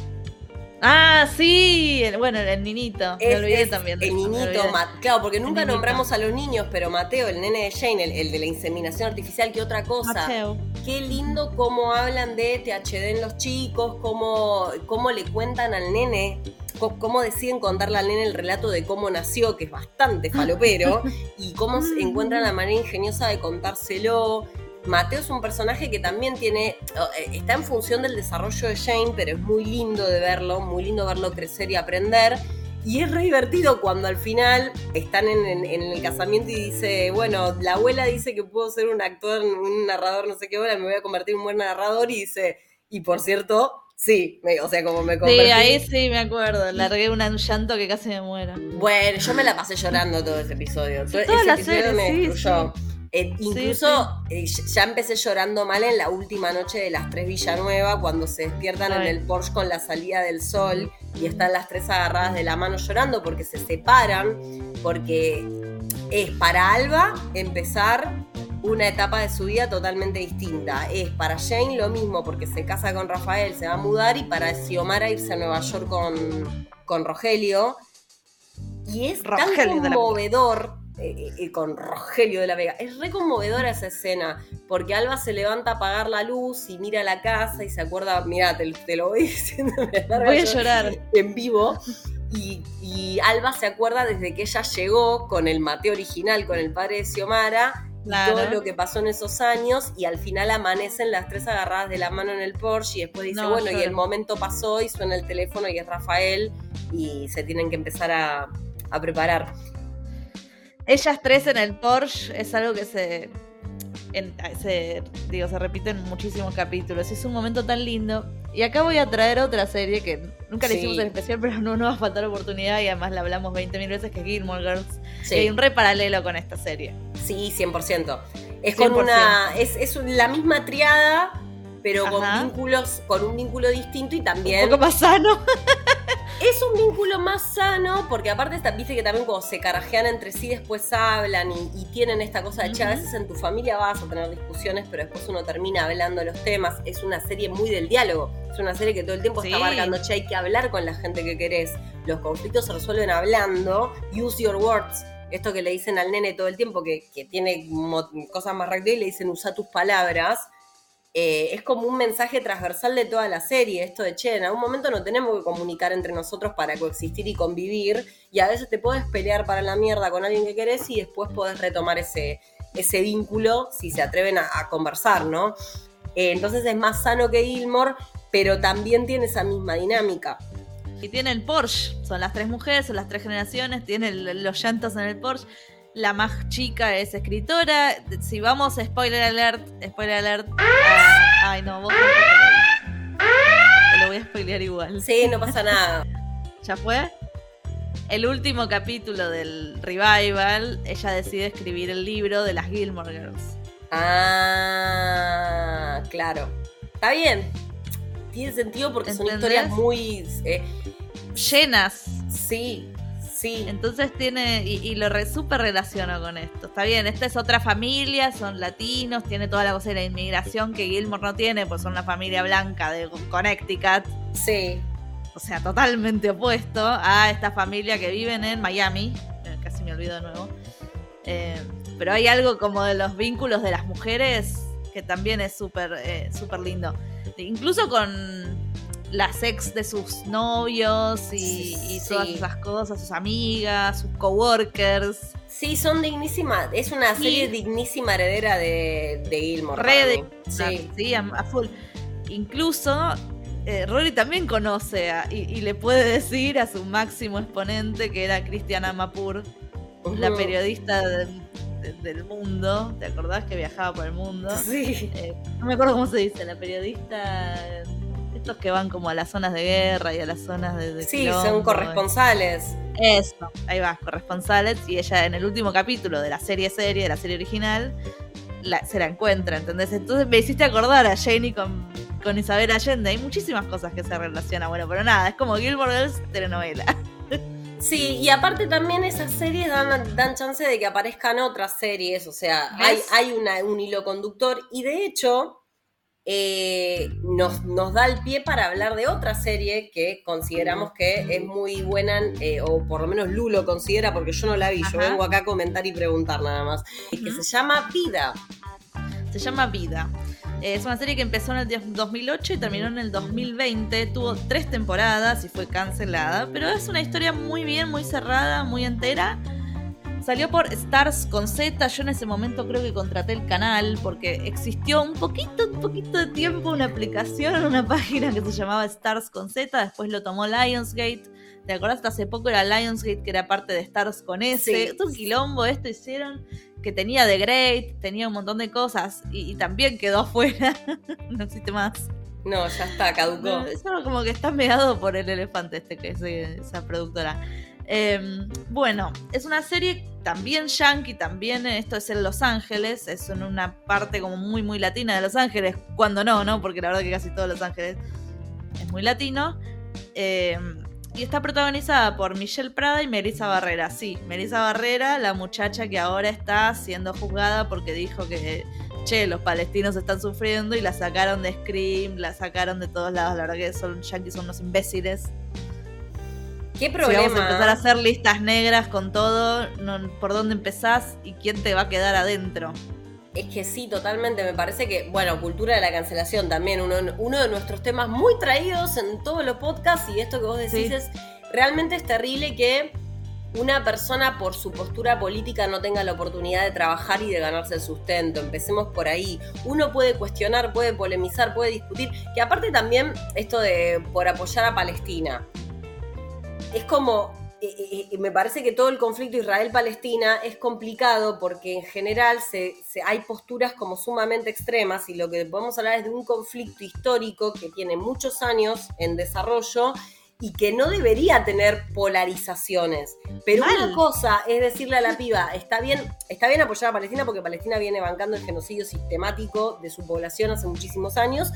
Ah, sí, el- bueno, el niñito. me
Es-
olvidé
es
también.
El
eso.
Ma- claro, porque nunca nombramos a los niños, pero Mateo, el nene de Jane, el, el de la inseminación artificial, que otra cosa.
Mateo.
Qué lindo cómo hablan de THD en los chicos, cómo, cómo le cuentan al nene, cómo deciden contarle al nene el relato de cómo nació, que es bastante falopero, y cómo encuentran la manera ingeniosa de contárselo. Mateo es un personaje que también tiene, eh, está en función del desarrollo de Jane, pero es muy lindo de verlo, muy lindo verlo crecer y aprender. Y es re divertido cuando al final están en, en- en el casamiento y dice, bueno, la abuela dice que puedo ser un actor, un narrador, no sé qué hora, me voy a convertir en un buen narrador y dice, y por cierto, Sí, o sea, como me
Sí,
convertí.
ahí sí me acuerdo. Largué un llanto que casi me muero.
Bueno, yo me la pasé llorando todo ese episodio. Todo ese episodio
serie,
me
sí,
destruyó. Eh,
Sí,
incluso eh, ya empecé llorando mal en la última noche de las tres Villanueva, cuando se despiertan en el Porsche con la salida del sol y están las tres agarradas de la mano llorando porque se separan, porque es para Alba empezar una etapa de su vida totalmente distinta. Es para Jane lo mismo porque se casa con Rafael, se va a mudar y para Xiomara irse a Nueva York con, con Rogelio. Y es
Rogelio
tan conmovedor eh, eh, con Rogelio de la Vega. Es re conmovedora esa escena porque Alba se levanta a apagar la luz y mira la casa y se acuerda, mira, te, te lo voy diciendo, me
Voy a llorar.
en vivo. Y, y Alba se acuerda desde que ella llegó con el Mateo original, con el padre de Xiomara, y todo lo que pasó en esos años, y al final amanecen las tres agarradas de la mano en el Porsche, y después dice,
No,
bueno, y el momento pasó, y suena el teléfono, y es Rafael, y se tienen que empezar a, a preparar.
Ellas tres en el Porsche es algo que se, en- se, digo, se repite en muchísimos capítulos. Es un momento tan lindo. Y acá voy a traer otra serie que nunca le
Sí.
hicimos en especial, pero no nos va a faltar oportunidad y además la hablamos 20.000 veces, que es Gilmore Girls. Y hay un re paralelo con esta serie.
sí 100%. Es con
100%.
una, es, es la misma triada, pero con vínculos, con un vínculo distinto y también...
Un poco más sano.
Es un vínculo más sano, porque aparte viste que también cuando se carajean entre sí, después hablan y, y tienen esta cosa de, che, a veces en tu familia vas a tener discusiones, pero después uno termina hablando los temas. Es una serie muy del diálogo. Es una serie que todo el tiempo está marcando, che, hay que hablar con la gente que querés. Los conflictos se resuelven hablando. Use your words. Esto que le dicen al nene todo el tiempo, que, que tiene cosas más rápidas, le dicen usa tus palabras. Eh, es como un mensaje transversal de toda la serie, esto de, che, en algún momento no tenemos que comunicar entre nosotros para coexistir y convivir, y a veces te puedes pelear para la mierda con alguien que querés y después podés retomar ese, ese vínculo si se atreven a, conversar, ¿no? Eh, entonces es más sano que Gilmore, pero también tiene esa misma dinámica.
Y tiene el Porsche. Son las tres mujeres, son las tres generaciones, tiene el- los llantos en el Porsche. La más chica es escritora. Si vamos, spoiler alert, spoiler alert. Ah, ay, no, vos. Te lo voy a spoilear igual.
Sí, no pasa nada.
¿Ya fue? El último capítulo del revival, ella decide escribir el libro de las Gilmore Girls.
Ah, claro. Está bien. Tiene sentido porque son historias muy... eh,
Llenas.
sí, sí.
Entonces tiene, y, y lo re, súper relaciono con esto. Está bien, esta es otra familia, son latinos, tiene toda la cosa de la inmigración que Gilmore no tiene, pues son una familia blanca de Connecticut.
Sí.
O sea, totalmente opuesto a esta familia que viven en Miami. Eh, Casi me olvido de nuevo. Eh, pero hay algo como de los vínculos de las mujeres que también es súper eh, súper lindo. Incluso con las ex de sus novios y, y todas
Sí.
esas cosas, sus amigas, sus coworkers.
Sí, son dignísimas. Es una
Sí.
serie dignísima heredera de, de Gilmore.
Re
para
de-
mí. Sí.
Sí, a, full. Incluso eh, Rory también conoce a- y, y le puede decir a su máximo exponente, que era Cristiana Mapur, la periodista de- de- del mundo. ¿Te acordás que viajaba por el mundo?
Sí.
Eh, no me acuerdo cómo se dice, la periodista. Eh, Estos que van como a las zonas de guerra y a las zonas de. de
Sí,
quilombo,
son corresponsales.
Eso, ahí va, corresponsales. Y ella en el último capítulo de la serie serie, de la serie original, la- se la encuentra, ¿entendés? Entonces me hiciste acordar a Janie con, con Isabel Allende. Hay muchísimas cosas que se relacionan. Bueno, pero nada, es como Gilmore Girls telenovela.
Sí, y aparte también esas series dan, dan chance de que aparezcan otras series, o sea, hay, hay una- un hilo conductor y de hecho eh, nos, nos da el pie para hablar de otra serie que consideramos que es muy buena, eh, o por lo menos Lulo considera, porque yo no la vi, yo vengo acá a comentar y preguntar nada más, que
Ujú.
se llama Vida.
Se llama Vida. Eh, Es una serie que empezó en el 2008 y terminó en el 2020. Tuvo tres temporadas y fue cancelada. Pero es una historia muy bien, muy cerrada, muy entera. Salió por Stars con Z. Yo en ese momento creo que contraté el canal porque existió un poquito, un poquito de tiempo una aplicación, una página que se llamaba Stars con Z. Después lo tomó Lionsgate. ¿Te acordás? Hace poco era Lionsgate, que era parte de Stars con S.
Sí.
Un quilombo esto hicieron que tenía The Great, tenía un montón de cosas y, y también quedó afuera. no existe más.
No, ya está, caducó.
Eso como que está meado por el elefante este que es esa productora. Em, bueno, es una serie también yankee, también esto es en Los Ángeles, es en una parte como muy, muy latina de Los Ángeles, cuando no, ¿no? Porque la verdad que casi todo Los Ángeles es muy latino. Em, y está protagonizada por Michelle Prada y Melissa Barrera. Sí, Melissa Barrera, la muchacha que ahora está siendo juzgada porque dijo que, los palestinos están sufriendo y la sacaron de Scream, la sacaron de todos lados. La verdad que son yankees son unos imbéciles.
¿Qué problema?
vamos a empezar a hacer listas negras con todo, por dónde empezás y quién te va a quedar adentro.
Es que sí, totalmente. Me parece que, bueno, cultura de la cancelación también, uno, uno de nuestros temas muy traídos en todos los podcasts y esto que vos decís es, realmente es terrible que una persona por su postura política no tenga la oportunidad de trabajar y de ganarse el sustento. Empecemos por ahí. Uno puede cuestionar, puede polemizar, puede discutir, que aparte también esto de por apoyar a Palestina es como, eh, eh, eh, me parece que todo el conflicto Israel-Palestina es complicado porque en general se, hay posturas como sumamente extremas y lo que podemos hablar es de un conflicto histórico que tiene muchos años en desarrollo y que no debería tener polarizaciones. Pero una cosa es decirle a la piba, está bien, está bien apoyar a Palestina porque Palestina viene bancando el genocidio sistemático de su población hace muchísimos años,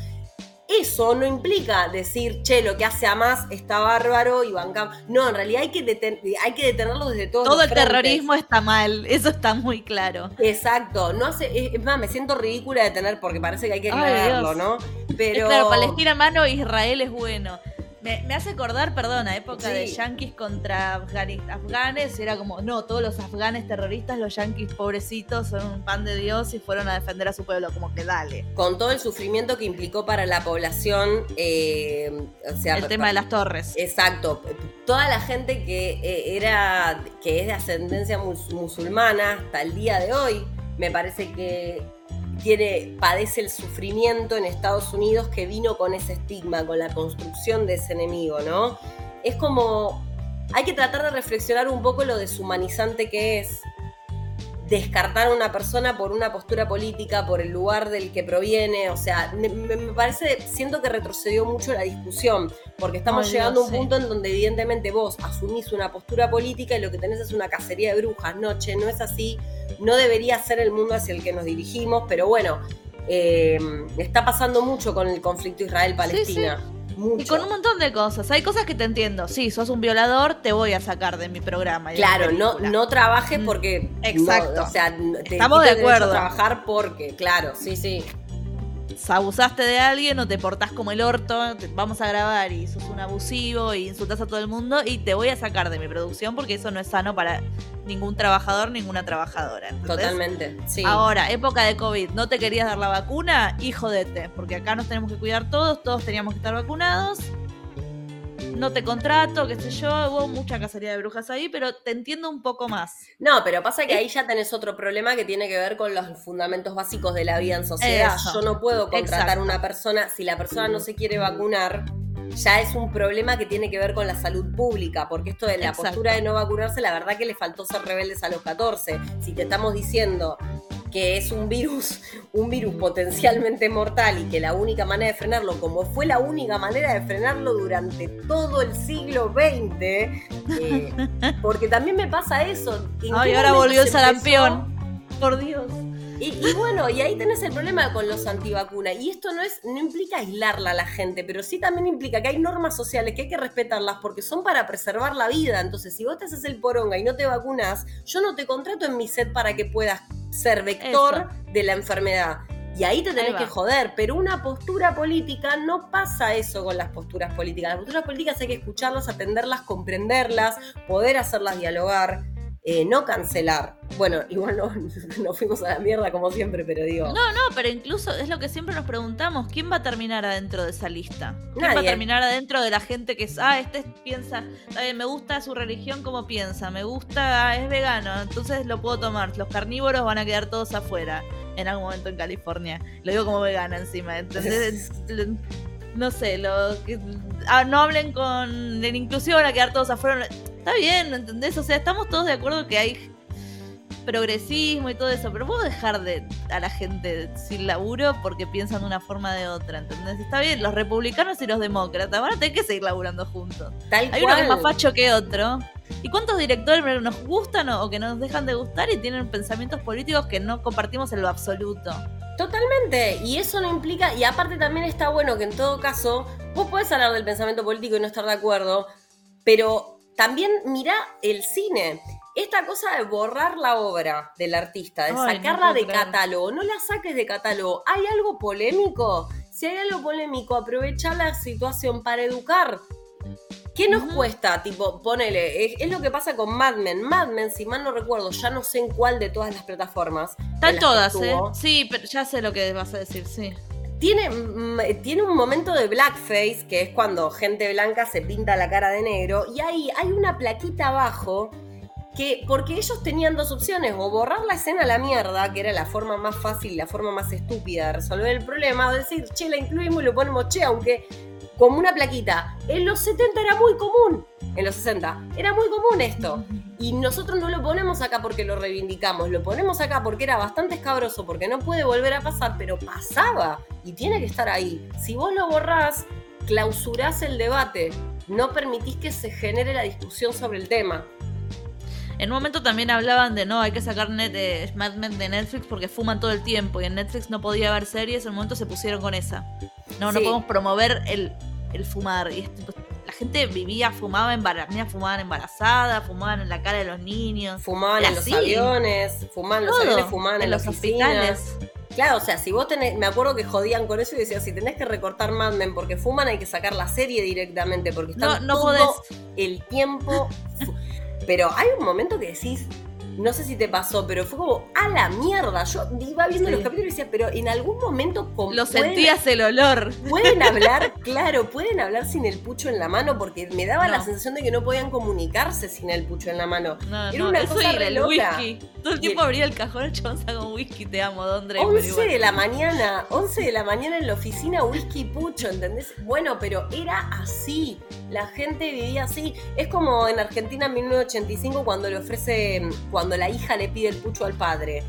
eso no implica decir, che, lo que hace Hamas está bárbaro y bancamos. No, en realidad hay que, hay que detenerlo desde todos
Todo el terrorismo está mal, eso está muy claro.
Exacto. No hace, es más, me siento ridícula de tener porque parece que hay que aclararlo, ¿no?
Pero. claro, Palestina mano, Israel es bueno. Me, hace acordar, perdona, época de yanquis contra afganes. Era como, no, todos los afganes terroristas, los yanquis pobrecitos, son un pan de Dios y fueron a defender a su pueblo. Como que dale.
Con todo el sufrimiento que implicó para la población. Eh, o sea,
el tema de las torres.
Exacto. Toda la gente que eh, era. que es de ascendencia musulmana hasta el día de hoy. Me parece que tiene, padece el sufrimiento en Estados Unidos que vino con ese estigma, con la construcción de ese enemigo, ¿no? Es como, hay que tratar de reflexionar un poco lo deshumanizante que es descartar a una persona por una postura política, por el lugar del que proviene, o sea, me, parece, siento que retrocedió mucho la discusión, porque estamos llegando a un punto en donde evidentemente vos asumís una postura política y lo que tenés es una cacería de brujas, no, no es así, no debería ser el mundo hacia el que nos dirigimos, pero bueno, eh, está pasando mucho con el conflicto Israel-Palestina.
Y con un montón de cosas. Hay cosas que te entiendo. Sí, sos un violador, te voy a sacar de mi programa.
Claro, no, no trabajes mm, porque.
Exacto.
o sea,
estamos de acuerdo.
trabajar porque, claro, sí, sí
abusaste de alguien o te portás como el orto, vamos a grabar y sos un abusivo y insultas a todo el mundo y te voy a sacar de mi producción porque eso no es sano para ningún trabajador, ninguna trabajadora.
Totalmente, sí.
Ahora, época de COVID, ¿no te querías dar la vacuna? Hijo de te, porque acá nos tenemos que cuidar todos, todos teníamos que estar vacunados no te contrato, qué sé yo, hubo mucha cacería de brujas ahí, pero te entiendo un poco más.
No, pero pasa que ahí ya tenés otro problema que tiene que ver con los fundamentos básicos de la vida en sociedad. Yo no puedo contratar a una persona, si la persona no se quiere vacunar, ya es un problema que tiene que ver con la salud pública, porque esto de la postura de no vacunarse, la verdad que le faltó ser rebeldes a los 14. Si te estamos diciendo que es un virus, un virus potencialmente mortal y que la única manera de frenarlo, como fue la única manera de frenarlo durante todo el siglo XX, eh, porque también me pasa eso.
Ay, ahora volvió el sarampión. Por Dios.
Y, bueno, y ahí tenés el problema con los antivacunas. Y esto no es, no implica aislarla a la gente, pero sí también implica que hay normas sociales que hay que respetarlas porque son para preservar la vida. Entonces, si vos te haces el poronga y no te vacunas, yo no te contrato en mi set para que puedas ser vector de la enfermedad. Y ahí te tenés que joder, pero una postura política no pasa eso con las posturas políticas. Las posturas políticas hay que escucharlas, atenderlas, comprenderlas, poder hacerlas dialogar. Eh, no cancelar. Bueno, igual no, fuimos a la mierda como siempre, pero digo.
No, no, pero incluso es lo que siempre nos preguntamos: ¿quién va a terminar adentro de esa lista? ¿Quién va a terminar adentro de la gente que es, ah, este piensa, me gusta su religión como piensa, me gusta, ah, es vegano, entonces lo puedo tomar. Los carnívoros van a quedar todos afuera en algún momento en California. Lo digo como vegana encima. Entonces, no sé, lo ah, no hablen con la inclusión, a quedar todos afuera. Está bien, ¿entendés? O sea, estamos todos de acuerdo que hay progresismo y todo eso, pero puedo dejar de a la gente sin laburo porque piensan de una forma de otra, ¿entendés? Está bien, los republicanos y los demócratas van a tener que seguir laburando juntos. Hay uno que es más facho que otro. ¿Y cuántos directores nos gustan o que nos dejan de gustar y tienen pensamientos políticos que no compartimos en lo absoluto?
Totalmente, y eso no implica, y aparte también está bueno que en todo caso, vos podés hablar del pensamiento político y no estar de acuerdo, pero también mira el cine. Esta cosa de borrar la obra del artista, de sacarla de catálogo, no la saques de catálogo. ¿Hay algo polémico? Si hay algo polémico, aprovecha la situación para educar. ¿Qué nos cuesta? Tipo, ponele, es, lo que pasa con Mad Men. Mad Men, si mal no recuerdo, ya no sé en cuál de todas las plataformas.
Están todas, ¿eh? Sí, pero ya sé lo que vas a decir, sí.
Tiene, mm, tiene un momento de blackface, que es cuando gente blanca se pinta la cara de negro, y ahí hay una plaquita abajo que, porque ellos tenían dos opciones, o borrar la escena a la mierda, que era la forma más fácil, la forma más estúpida de resolver el problema, o decir, che, la incluimos y lo ponemos che, aunque como una plaquita. En los 70 era muy común, en los 60, era muy común esto. Y nosotros no lo ponemos acá porque lo reivindicamos, lo ponemos acá porque era bastante escabroso, porque no puede volver a pasar, pero pasaba y tiene que estar ahí. Si vos lo borrás, clausurás el debate, no permitís que se genere la discusión sobre el tema.
En un momento también hablaban de no, hay que sacar net, eh, Mad Men de Netflix porque fuman todo el tiempo y en Netflix no podía haber series, en un momento se pusieron con esa. No, no podemos promover el el fumar. Y la gente vivía, fumaba, embarazada, fumaban embarazadas, fumaban en la cara de los niños.
Fumaban en los aviones, fumaban los aviones, fumaban en, los hospitales. Claro, o sea, si vos tenés, me acuerdo que jodían con eso y decían, si tenés que recortar Mad Men porque fuman hay que sacar la serie directamente porque están no, todo el tiempo. Pero hay un momento que decís, no sé si te pasó, pero fue como a la mierda. Yo iba viendo los capítulos y decía, pero en algún momento.
Lo sentías el olor.
Pueden hablar, claro, pueden hablar sin el pucho en la mano, porque me daba la sensación de que no podían comunicarse sin el pucho en la mano.
No, era una cosa re el whisky. Todo el tiempo abría el cajón, el chabón con whisky, te amo, Don
11 de la mañana, 11 de la mañana en la oficina, whisky pucho, ¿entendés? Bueno, pero era así. La gente vivía así. Es como en Argentina en 1985 cuando le ofrece cuando la hija le pide el pucho al padre.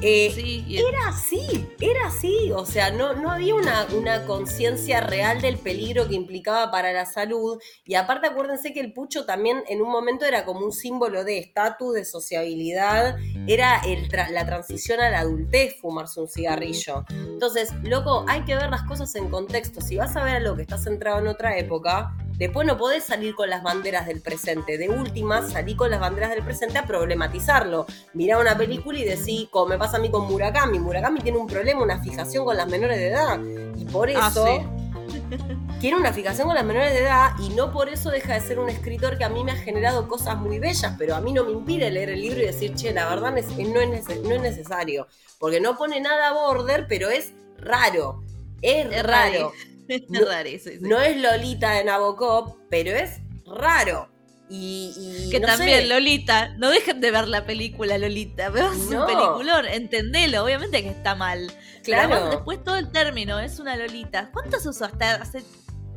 Eh, era así, era así, o sea, no, no había una, una conciencia real del peligro que implicaba para la salud y aparte acuérdense que el pucho también en un momento era como un símbolo de estatus, de sociabilidad, era el la transición a la adultez fumarse un cigarrillo. Entonces, loco, hay que ver las cosas en contexto, si vas a ver algo que está centrado en otra época, Después no podés salir con las banderas del presente. De última, salí con las banderas del presente a problematizarlo. Mirá una película y decís, como me pasa a mí con Murakami. Murakami tiene un problema, una fijación con las menores de edad. Y por ah, eso... tiene una fijación con las menores de edad y no por eso deja de ser un escritor que a mí me ha generado cosas muy bellas, pero a mí no me impide leer el libro y decir, che, la verdad no, es, no es necesario. Porque no pone nada a border, pero es raro. Es, raro. No, es Lolita de Nabokov, pero es raro. Y,
que también Lolita, no dejen de ver la película Lolita, pero es un peliculón, entendelo, obviamente que está mal. Claro. después todo el término es una Lolita. ¿Cuántos usó hasta hace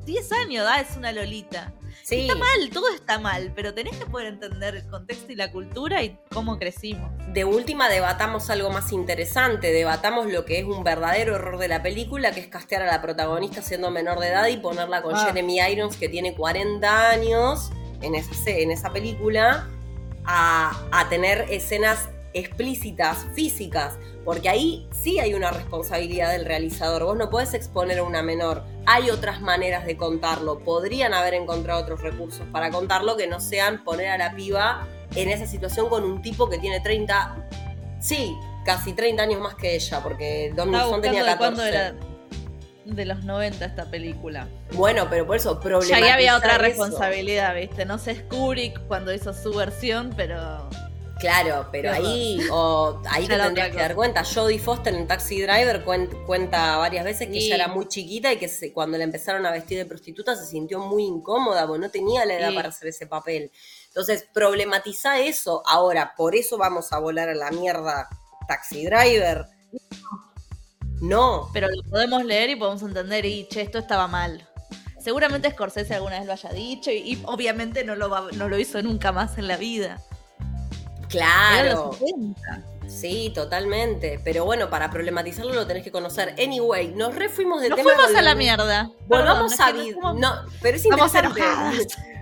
10 años? Ah, es una Lolita. Está mal, todo está mal, pero tenés que poder entender el contexto y la cultura y cómo crecimos.
De última, debatamos algo más interesante, debatamos lo que es un verdadero error de la película, que es castear a la protagonista siendo menor de edad y ponerla con ah. Jeremy Irons, que tiene 40 años en esa, en esa película, a, a tener escenas explícitas, físicas, porque ahí sí hay una responsabilidad del realizador. Vos no podés exponer a una menor. Hay otras maneras de contarlo. Podrían haber encontrado otros recursos para contarlo que no sean poner a la piba en esa situación con un tipo que tiene 30, sí, casi 30 años más que ella, porque Don tenía 14. era
de los 90 esta película.
Bueno, pero por eso problematizar
Ya había otra responsabilidad, ¿viste? No sé, Kubrick cuando hizo su versión, pero
Claro, pero ahí, o ahí te tendrías que dar cuenta. Jodie Foster en Taxi Driver cuenta, varias veces que ella era muy chiquita y que cuando le empezaron a vestir de prostituta se sintió muy incómoda, porque no tenía la edad para hacer ese papel. Entonces, problematiza eso. Ahora, por eso vamos a volar a la mierda Taxi Driver. No.
Pero lo podemos leer y podemos entender, y che, esto estaba mal. Seguramente Scorsese alguna vez lo haya dicho y, obviamente no lo, no lo hizo nunca más en la vida.
Claro. Sí, totalmente. Pero bueno, para problematizarlo lo tenés que conocer. Anyway, nos refuimos de
nos
tema.
fuimos a la mierda.
Volvamos a vida. No, pero es interesante.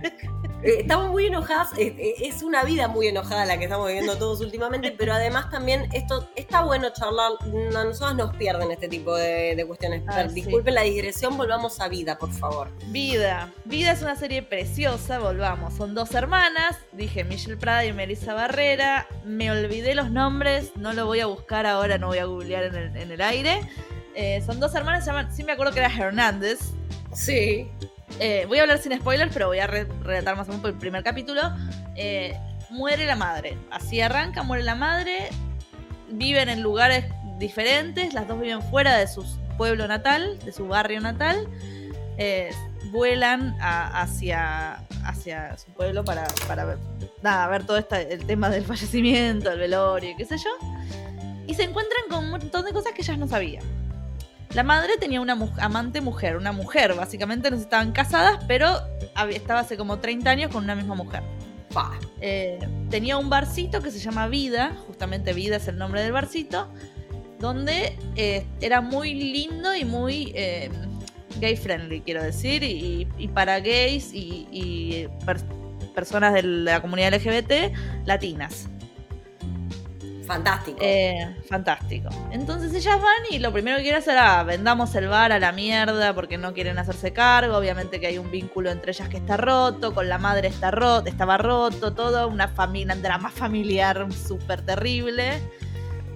Eh, estamos muy enojadas, eh, eh, es una vida muy enojada la que estamos viviendo todos últimamente, pero además también esto está bueno charlar, a nosotros nos pierden este tipo de, cuestiones. disculpen la digresión, volvamos a vida, por favor.
Vida, Vida es una serie preciosa, volvamos, son dos hermanas, dije Michelle Prada y Melissa Barrera, me olvidé los nombres, no lo voy a buscar ahora, no voy a googlear en el, aire. son dos hermanas, se llaman, sí me acuerdo que era Hernández.
Sí.
Eh, voy a hablar sin spoilers, pero voy a relatar más o menos el primer capítulo. Eh, muere la madre. Así arranca, muere la madre. Viven en lugares diferentes. Las dos viven fuera de su pueblo natal, de su barrio natal. Eh, vuelan hacia, hacia su pueblo para, para ver, todo este, el tema del fallecimiento, el velorio, qué sé yo. Y se encuentran con un montón de cosas que ellas no sabían. La madre tenía una amante mujer, una mujer, básicamente no estaban casadas, pero estaba hace como 30 años con una misma mujer. Eh, tenía un barcito que se llama Vida, justamente Vida es el nombre del barcito, donde eh, era muy lindo y muy eh, gay friendly, quiero decir, y, para gays y, personas de la comunidad LGBT latinas.
Fantástico.
Eh, fantástico. Entonces ellas van y lo primero que quieren hacer es ah, vendamos el bar a la mierda porque no quieren hacerse cargo. Obviamente que hay un vínculo entre ellas que está roto, con la madre está roto, estaba roto, todo, una familia, un drama familiar súper terrible.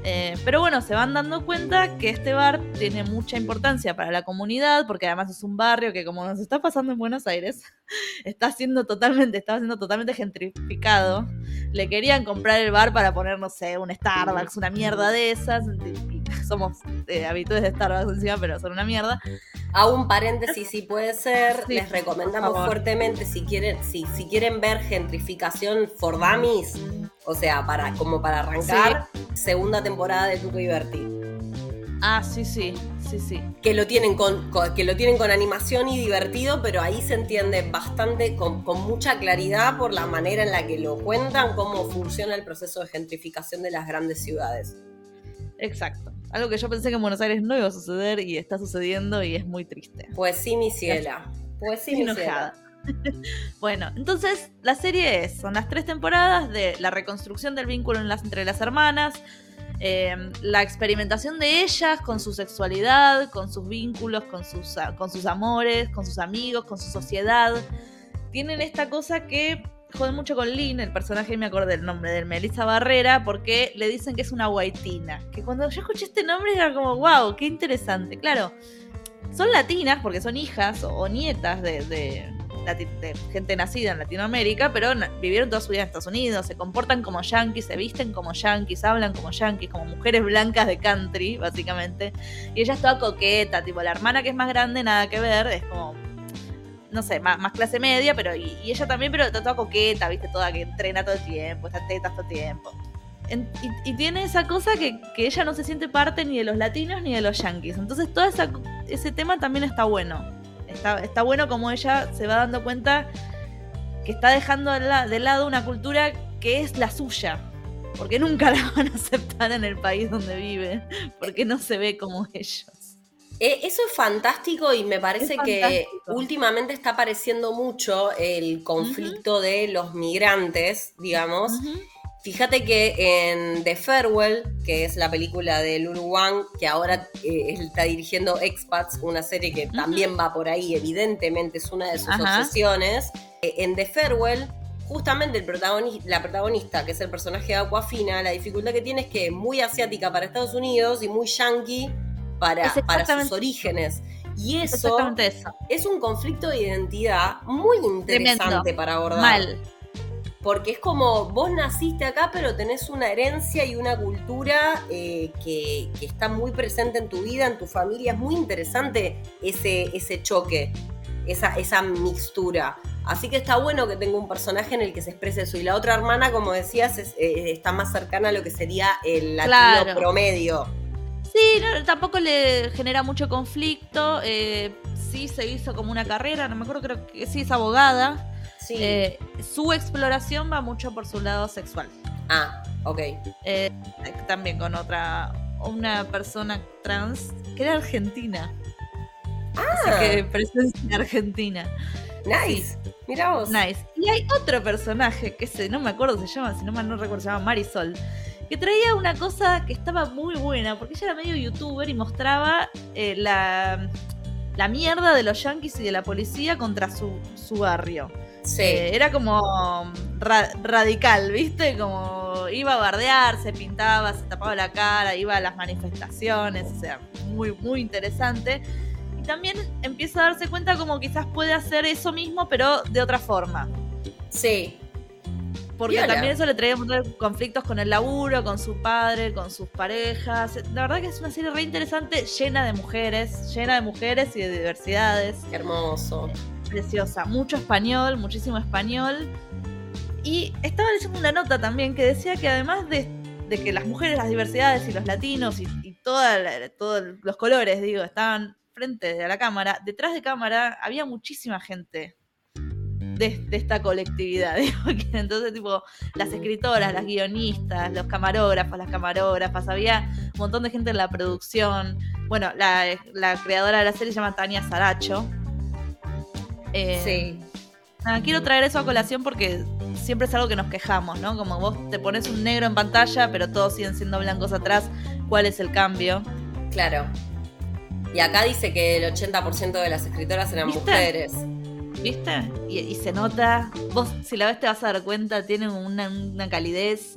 Eh, pero bueno, se van dando cuenta que este bar tiene mucha importancia para la comunidad, porque además es un barrio que, como nos está pasando en Buenos Aires, está siendo totalmente, estaba siendo totalmente gentrificado. Le querían comprar el bar para poner, no sé, un Starbucks, una mierda de esas. Somos eh, habituales de Starbucks encima, pero son una mierda.
A un paréntesis, si puede ser, les recomendamos fuertemente si quieren, si, si quieren ver gentrificación for dummies, o sea, para, como para arrancar, segunda temporada de Tuco y Berti.
Ah, sí, sí, sí, sí.
Que lo tienen con, que lo tienen con animación y divertido, pero ahí se entiende bastante, con, mucha claridad por la manera en la que lo cuentan, cómo funciona el proceso de gentrificación de las grandes ciudades.
Exacto. Algo que yo pensé que en Buenos Aires no iba a suceder y está sucediendo y es muy triste.
Pues sí, mi ciela. Pues sí, mi.
bueno, entonces la serie es, son las tres temporadas de la reconstrucción del vínculo entre las hermanas, em, la experimentación de ellas con su sexualidad, con sus vínculos, con sus, con sus amores, con sus amigos, con su sociedad. Tienen esta cosa que jode mucho con Lynn, el personaje, me acordé del nombre de Melissa Barrera, porque le dicen que es una guaitina. Que cuando yo escuché este nombre era como, wow, qué interesante. Claro, son latinas porque son hijas o, nietas de gente nacida en Latinoamérica, pero vivieron toda su vida en Estados Unidos, se comportan como yankees, se visten como yankees, hablan como yankees, como mujeres blancas de country, básicamente. Y ella es toda coqueta, tipo la hermana que es más grande, nada que ver, es como, no sé, más, clase media, pero y, ella también, pero está toda coqueta, viste, toda que entrena todo el tiempo, está tetas todo el tiempo. y, tiene esa cosa que, que, ella no se siente parte ni de los latinos ni de los yankees. Entonces todo ese tema también está bueno. Está, bueno como ella se va dando cuenta que está dejando de lado una cultura que es la suya. Porque nunca la van a aceptar en el país donde vive. Porque no se ve como ellos.
Eh, eso es fantástico y me parece que últimamente está apareciendo mucho el conflicto de los migrantes, digamos. Fíjate que en The Farewell, que es la película de Lulu Wang, que ahora eh, está dirigiendo Expats, una serie que también va por ahí, evidentemente es una de sus obsesiones. Eh, en The Farewell, justamente el protagonista, la protagonista, que es el personaje de Aquafina, la dificultad que tiene es que es muy asiática para Estados Unidos y muy yankee para, para sus orígenes. Y eso, es un conflicto de identidad muy interesante para abordar. Mal porque es como vos naciste acá, pero tenés una herencia y una cultura eh, que, está muy presente en tu vida, en tu familia. Es muy interesante ese, ese choque, esa, esa mixtura. Así que está bueno que tenga un personaje en el que se exprese eso. Y la otra hermana, como decías, eh, está más cercana a lo que sería el latino promedio.
Sí, tampoco le genera mucho conflicto. Eh, sí se hizo como una carrera, no me acuerdo, creo que sí es abogada. Eh, su exploración va mucho por su lado sexual.
Ah, ok.
Eh, también con otra, una persona trans que era argentina.
Ah.
que presencia argentina.
Nice. Mira vos.
Nice. Y hay otro personaje que se, no me acuerdo se llama, si no mal no recuerdo, se llama Marisol. Que traía una cosa que estaba muy buena, porque ella era medio youtuber y mostraba eh, la, la mierda de los yankees y de la policía contra su, su barrio.
Sí.
Eh, era como ra- radical, ¿viste? Como iba a bardear, se pintaba, se tapaba la cara, iba a las manifestaciones, o sea, muy, muy interesante. Y también empieza a darse cuenta como quizás puede hacer eso mismo, pero de otra forma.
sí.
Porque también eso le traía un montón de conflictos con el laburo, con su padre, con sus parejas. La verdad que es una serie re interesante, llena de mujeres, llena de mujeres y de diversidades
Qué hermoso.
Preciosa. Mucho español, muchísimo español. Y estaba leyendo una nota también que decía que además de, que las mujeres, las diversidades y los latinos y, y todos los colores, digo, estaban frente a la cámara, detrás de cámara había muchísima gente. De, esta colectividad, entonces tipo las escritoras, las guionistas, los camarógrafos, las camarógrafas, había un montón de gente en la producción. Bueno, la, la creadora de la serie se llama Tania Saracho, eh,
Sí.
nada, quiero traer eso a colación porque siempre es algo que nos quejamos, ¿no? Como vos te pones un negro en pantalla, pero todos siguen siendo blancos atrás. ¿Cuál es el cambio?
Claro. Y acá dice que el 80% de las escritoras eran
¿Viste?
mujeres.
¿Viste? Y, y se nota. Vos, si la ves, te vas a dar cuenta, tiene una, una calidez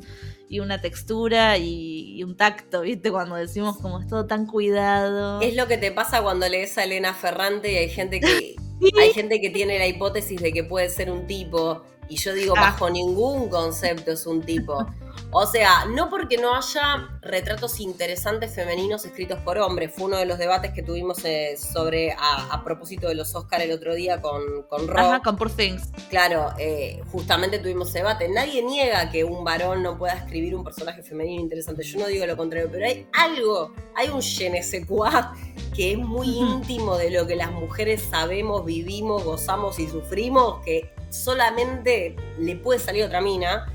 y una textura y, y un tacto, ¿viste? Cuando decimos como es todo tan cuidado.
Es lo que te pasa cuando lees a Elena Ferrante y hay gente que
Sí.
hay gente que tiene la hipótesis de que puede ser un tipo y yo digo
Ah.
bajo ningún concepto es un tipo. O sea, no porque no haya retratos interesantes femeninos escritos por hombres, fue uno de los debates que tuvimos eh, sobre a, a propósito de los Oscar el otro día con, con Rob.
Ajá, con Poor Things.
Claro, eh, justamente tuvimos ese debate. Nadie niega que un varón no pueda escribir un personaje femenino interesante. Yo no digo lo contrario, pero hay algo, hay un je ne sais quoi que es muy íntimo de lo que las mujeres sabemos, vivimos, gozamos y sufrimos, que solamente le puede salir otra mina.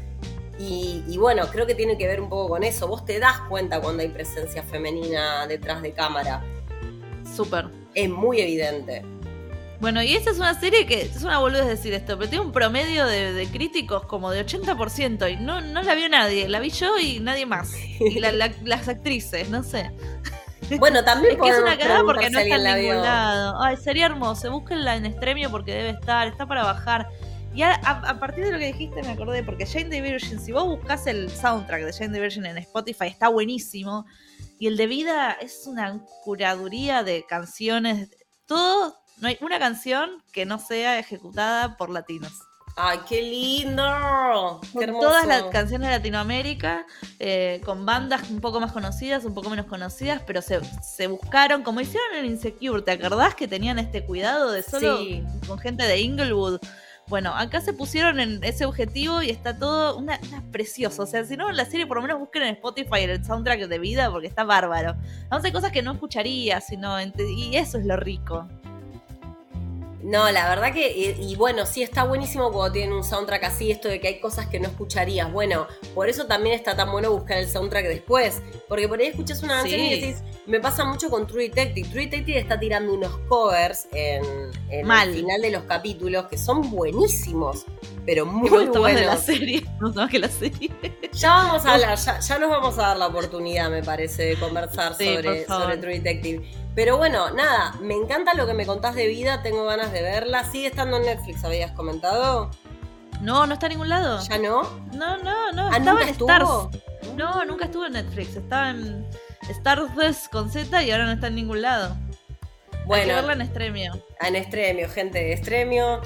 Y, y bueno, creo que tiene que ver un poco con eso. Vos te das cuenta cuando hay presencia femenina detrás de cámara.
Súper.
Es muy evidente.
Bueno, y esta es una serie que es una boludez decir esto, pero tiene un promedio de, de críticos como de 80% y no, no la vio nadie, la vi yo y nadie más. Y la- la- las actrices, no sé.
Bueno, también
Es que es una cagada porque no está en ningún lado. Ay, sería hermoso. Búsquenla en Estremio porque debe estar, está para bajar. Y a, a- a partir de lo que dijiste me acordé, porque Jane the Virgin, si vos buscas el soundtrack de Jane the Virgin en Spotify, está buenísimo. Y el de vida es una curaduría de canciones. Todo, no hay una canción que no sea ejecutada por latinos.
¡Ay, qué lindo! ¡Qué
Con
hermoso!
todas las canciones de Latinoamérica, eh, con bandas un poco más conocidas, un poco menos conocidas, pero se, se buscaron, como hicieron en Insecure, ¿te acordás que tenían este cuidado de solo
Sí.
con gente de Inglewood? Bueno, acá se pusieron en ese objetivo y está todo una, una precioso. O sea, si no la serie, por lo menos busquen en Spotify el soundtrack de vida porque está bárbaro. Vamos hay cosas que no escucharía, sino y eso es lo rico.
No, la verdad que, y, y bueno, sí está buenísimo cuando tienen un soundtrack así, esto de que hay cosas que no escucharías. Bueno, por eso también está tan bueno buscar el soundtrack después, porque por ahí escuchas una canción y
Sí.
decís, me pasa mucho con True Detective. True Detective está tirando unos covers en, en
Mal.
el final de los capítulos que son buenísimos, pero muy
Me gusta más de la
buenos.
serie, me gusta más que la serie.
Ya vamos a hablar, ya, ya nos vamos a dar la oportunidad, me parece, de conversar
Sí,
sobre, sobre True Detective. Pero bueno, nada, me encanta lo que me contás de vida, tengo ganas de verla. ¿Sigue estando en Netflix, habías comentado?
No, no está en ningún lado.
¿Ya no?
No, no, no.
Ah,
estaba
¿nunca
en
estuvo?
Stars. No, nunca estuvo en Netflix. Estaba en Stars con Z y ahora no está en ningún lado. Hay que
Bueno,
verla en Estremio.
en Estremio, gente de Estremio.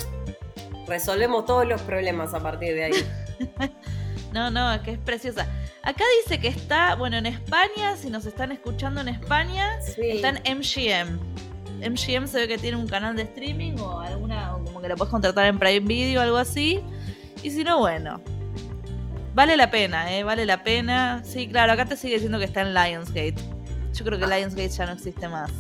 Resolvemos todos los problemas a partir de ahí.
No, no, es que es preciosa. Acá dice que está, bueno, en España, si nos están escuchando en España,
Sí.
está en MGM. MGM se ve que tiene un canal de streaming o alguna, o como que la puedes contratar en Prime Video o algo así. Y si no, bueno. Vale la pena, ¿eh? Vale la pena. Sí, claro, acá te sigue diciendo que está en Lionsgate. Yo creo que Lionsgate ya no existe más.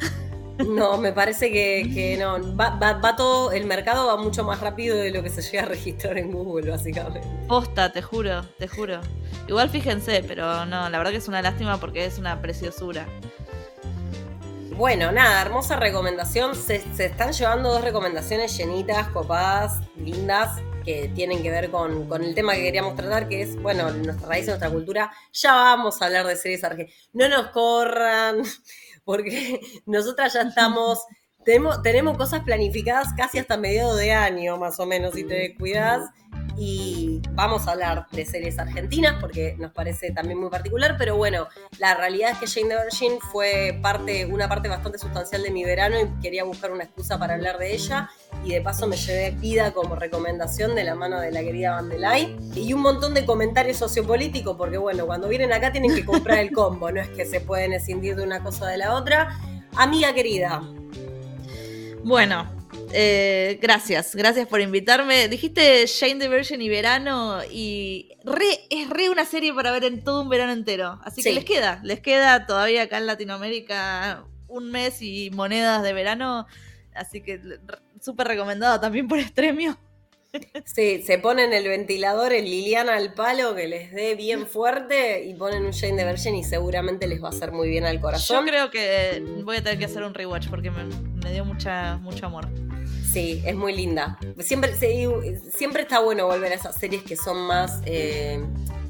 No, me parece que, no. Va, todo, el mercado va mucho más rápido de lo que se llega a registrar en Google, básicamente.
Posta, te juro, te juro. Igual fíjense, pero no, la verdad que es una lástima porque es una preciosura.
Bueno, nada, hermosa recomendación. Se, están llevando dos recomendaciones llenitas, copadas, lindas, que tienen que ver con, con, el tema que queríamos tratar, que es, bueno, nuestra raíz, nuestra cultura. Ya vamos a hablar de series argentinas. No nos corran porque nosotras ya estamos, tenemos, tenemos cosas planificadas casi hasta mediados de año, más o menos, si te cuidas. Y vamos a hablar de series argentinas porque nos parece también muy particular, pero bueno, la realidad es que Jane the Virgin fue parte, una parte bastante sustancial de mi verano y quería buscar una excusa para hablar de ella y de paso me llevé vida como recomendación de la mano de la querida Vandelay y un montón de comentarios sociopolíticos porque bueno, cuando vienen acá tienen que comprar el combo, no es que se pueden escindir de una cosa de la otra. Amiga querida.
Bueno, eh, gracias, gracias por invitarme. Dijiste Jane the Virgin y verano y es re una serie para ver en todo un verano entero. Así que les queda, les queda todavía acá en Latinoamérica un mes y monedas de verano. Así que súper recomendado también por Estremio.
Sí, se ponen el ventilador, el Liliana al palo, que les dé bien fuerte y ponen un Jane de Virgin y seguramente les va a hacer muy bien al corazón.
Yo creo que voy a tener que hacer un rewatch porque me, dio mucha, mucho amor.
Sí, es muy linda. Siempre, siempre está bueno volver a esas series que son más eh,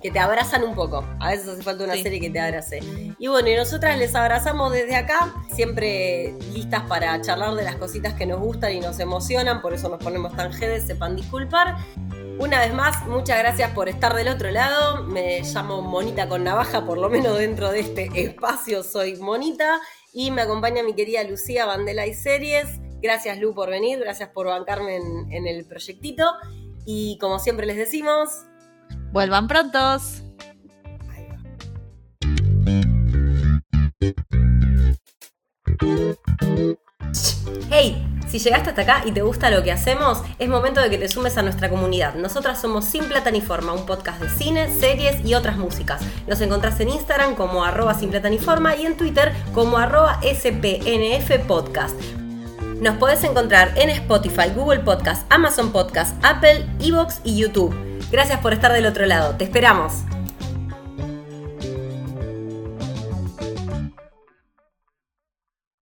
que te abrazan un poco. A veces hace falta una serie que te abrace. Y bueno, y nosotras les abrazamos desde acá, siempre listas para charlar de las cositas que nos gustan y nos emocionan, por eso nos ponemos tan jedes, sepan disculpar. Una vez más, muchas gracias por estar del otro lado. Me llamo Monita con Navaja, por lo menos dentro de este espacio soy Monita. Y me acompaña mi querida Lucía Bandela y Series. Gracias Lu por venir, gracias por bancarme en, en el proyectito. Y como siempre les decimos,
Vuelvan prontos.
Hey, si llegaste hasta acá y te gusta lo que hacemos, es momento de que te sumes a nuestra comunidad. Nosotras somos Sin Plata un podcast de cine, series y otras músicas. Nos encontrás en Instagram como arroba Sin y en Twitter como arroba SPNF Podcast. Nos podés encontrar en Spotify, Google Podcast, Amazon Podcast, Apple, Evox y YouTube. Gracias por estar del otro lado. Te esperamos.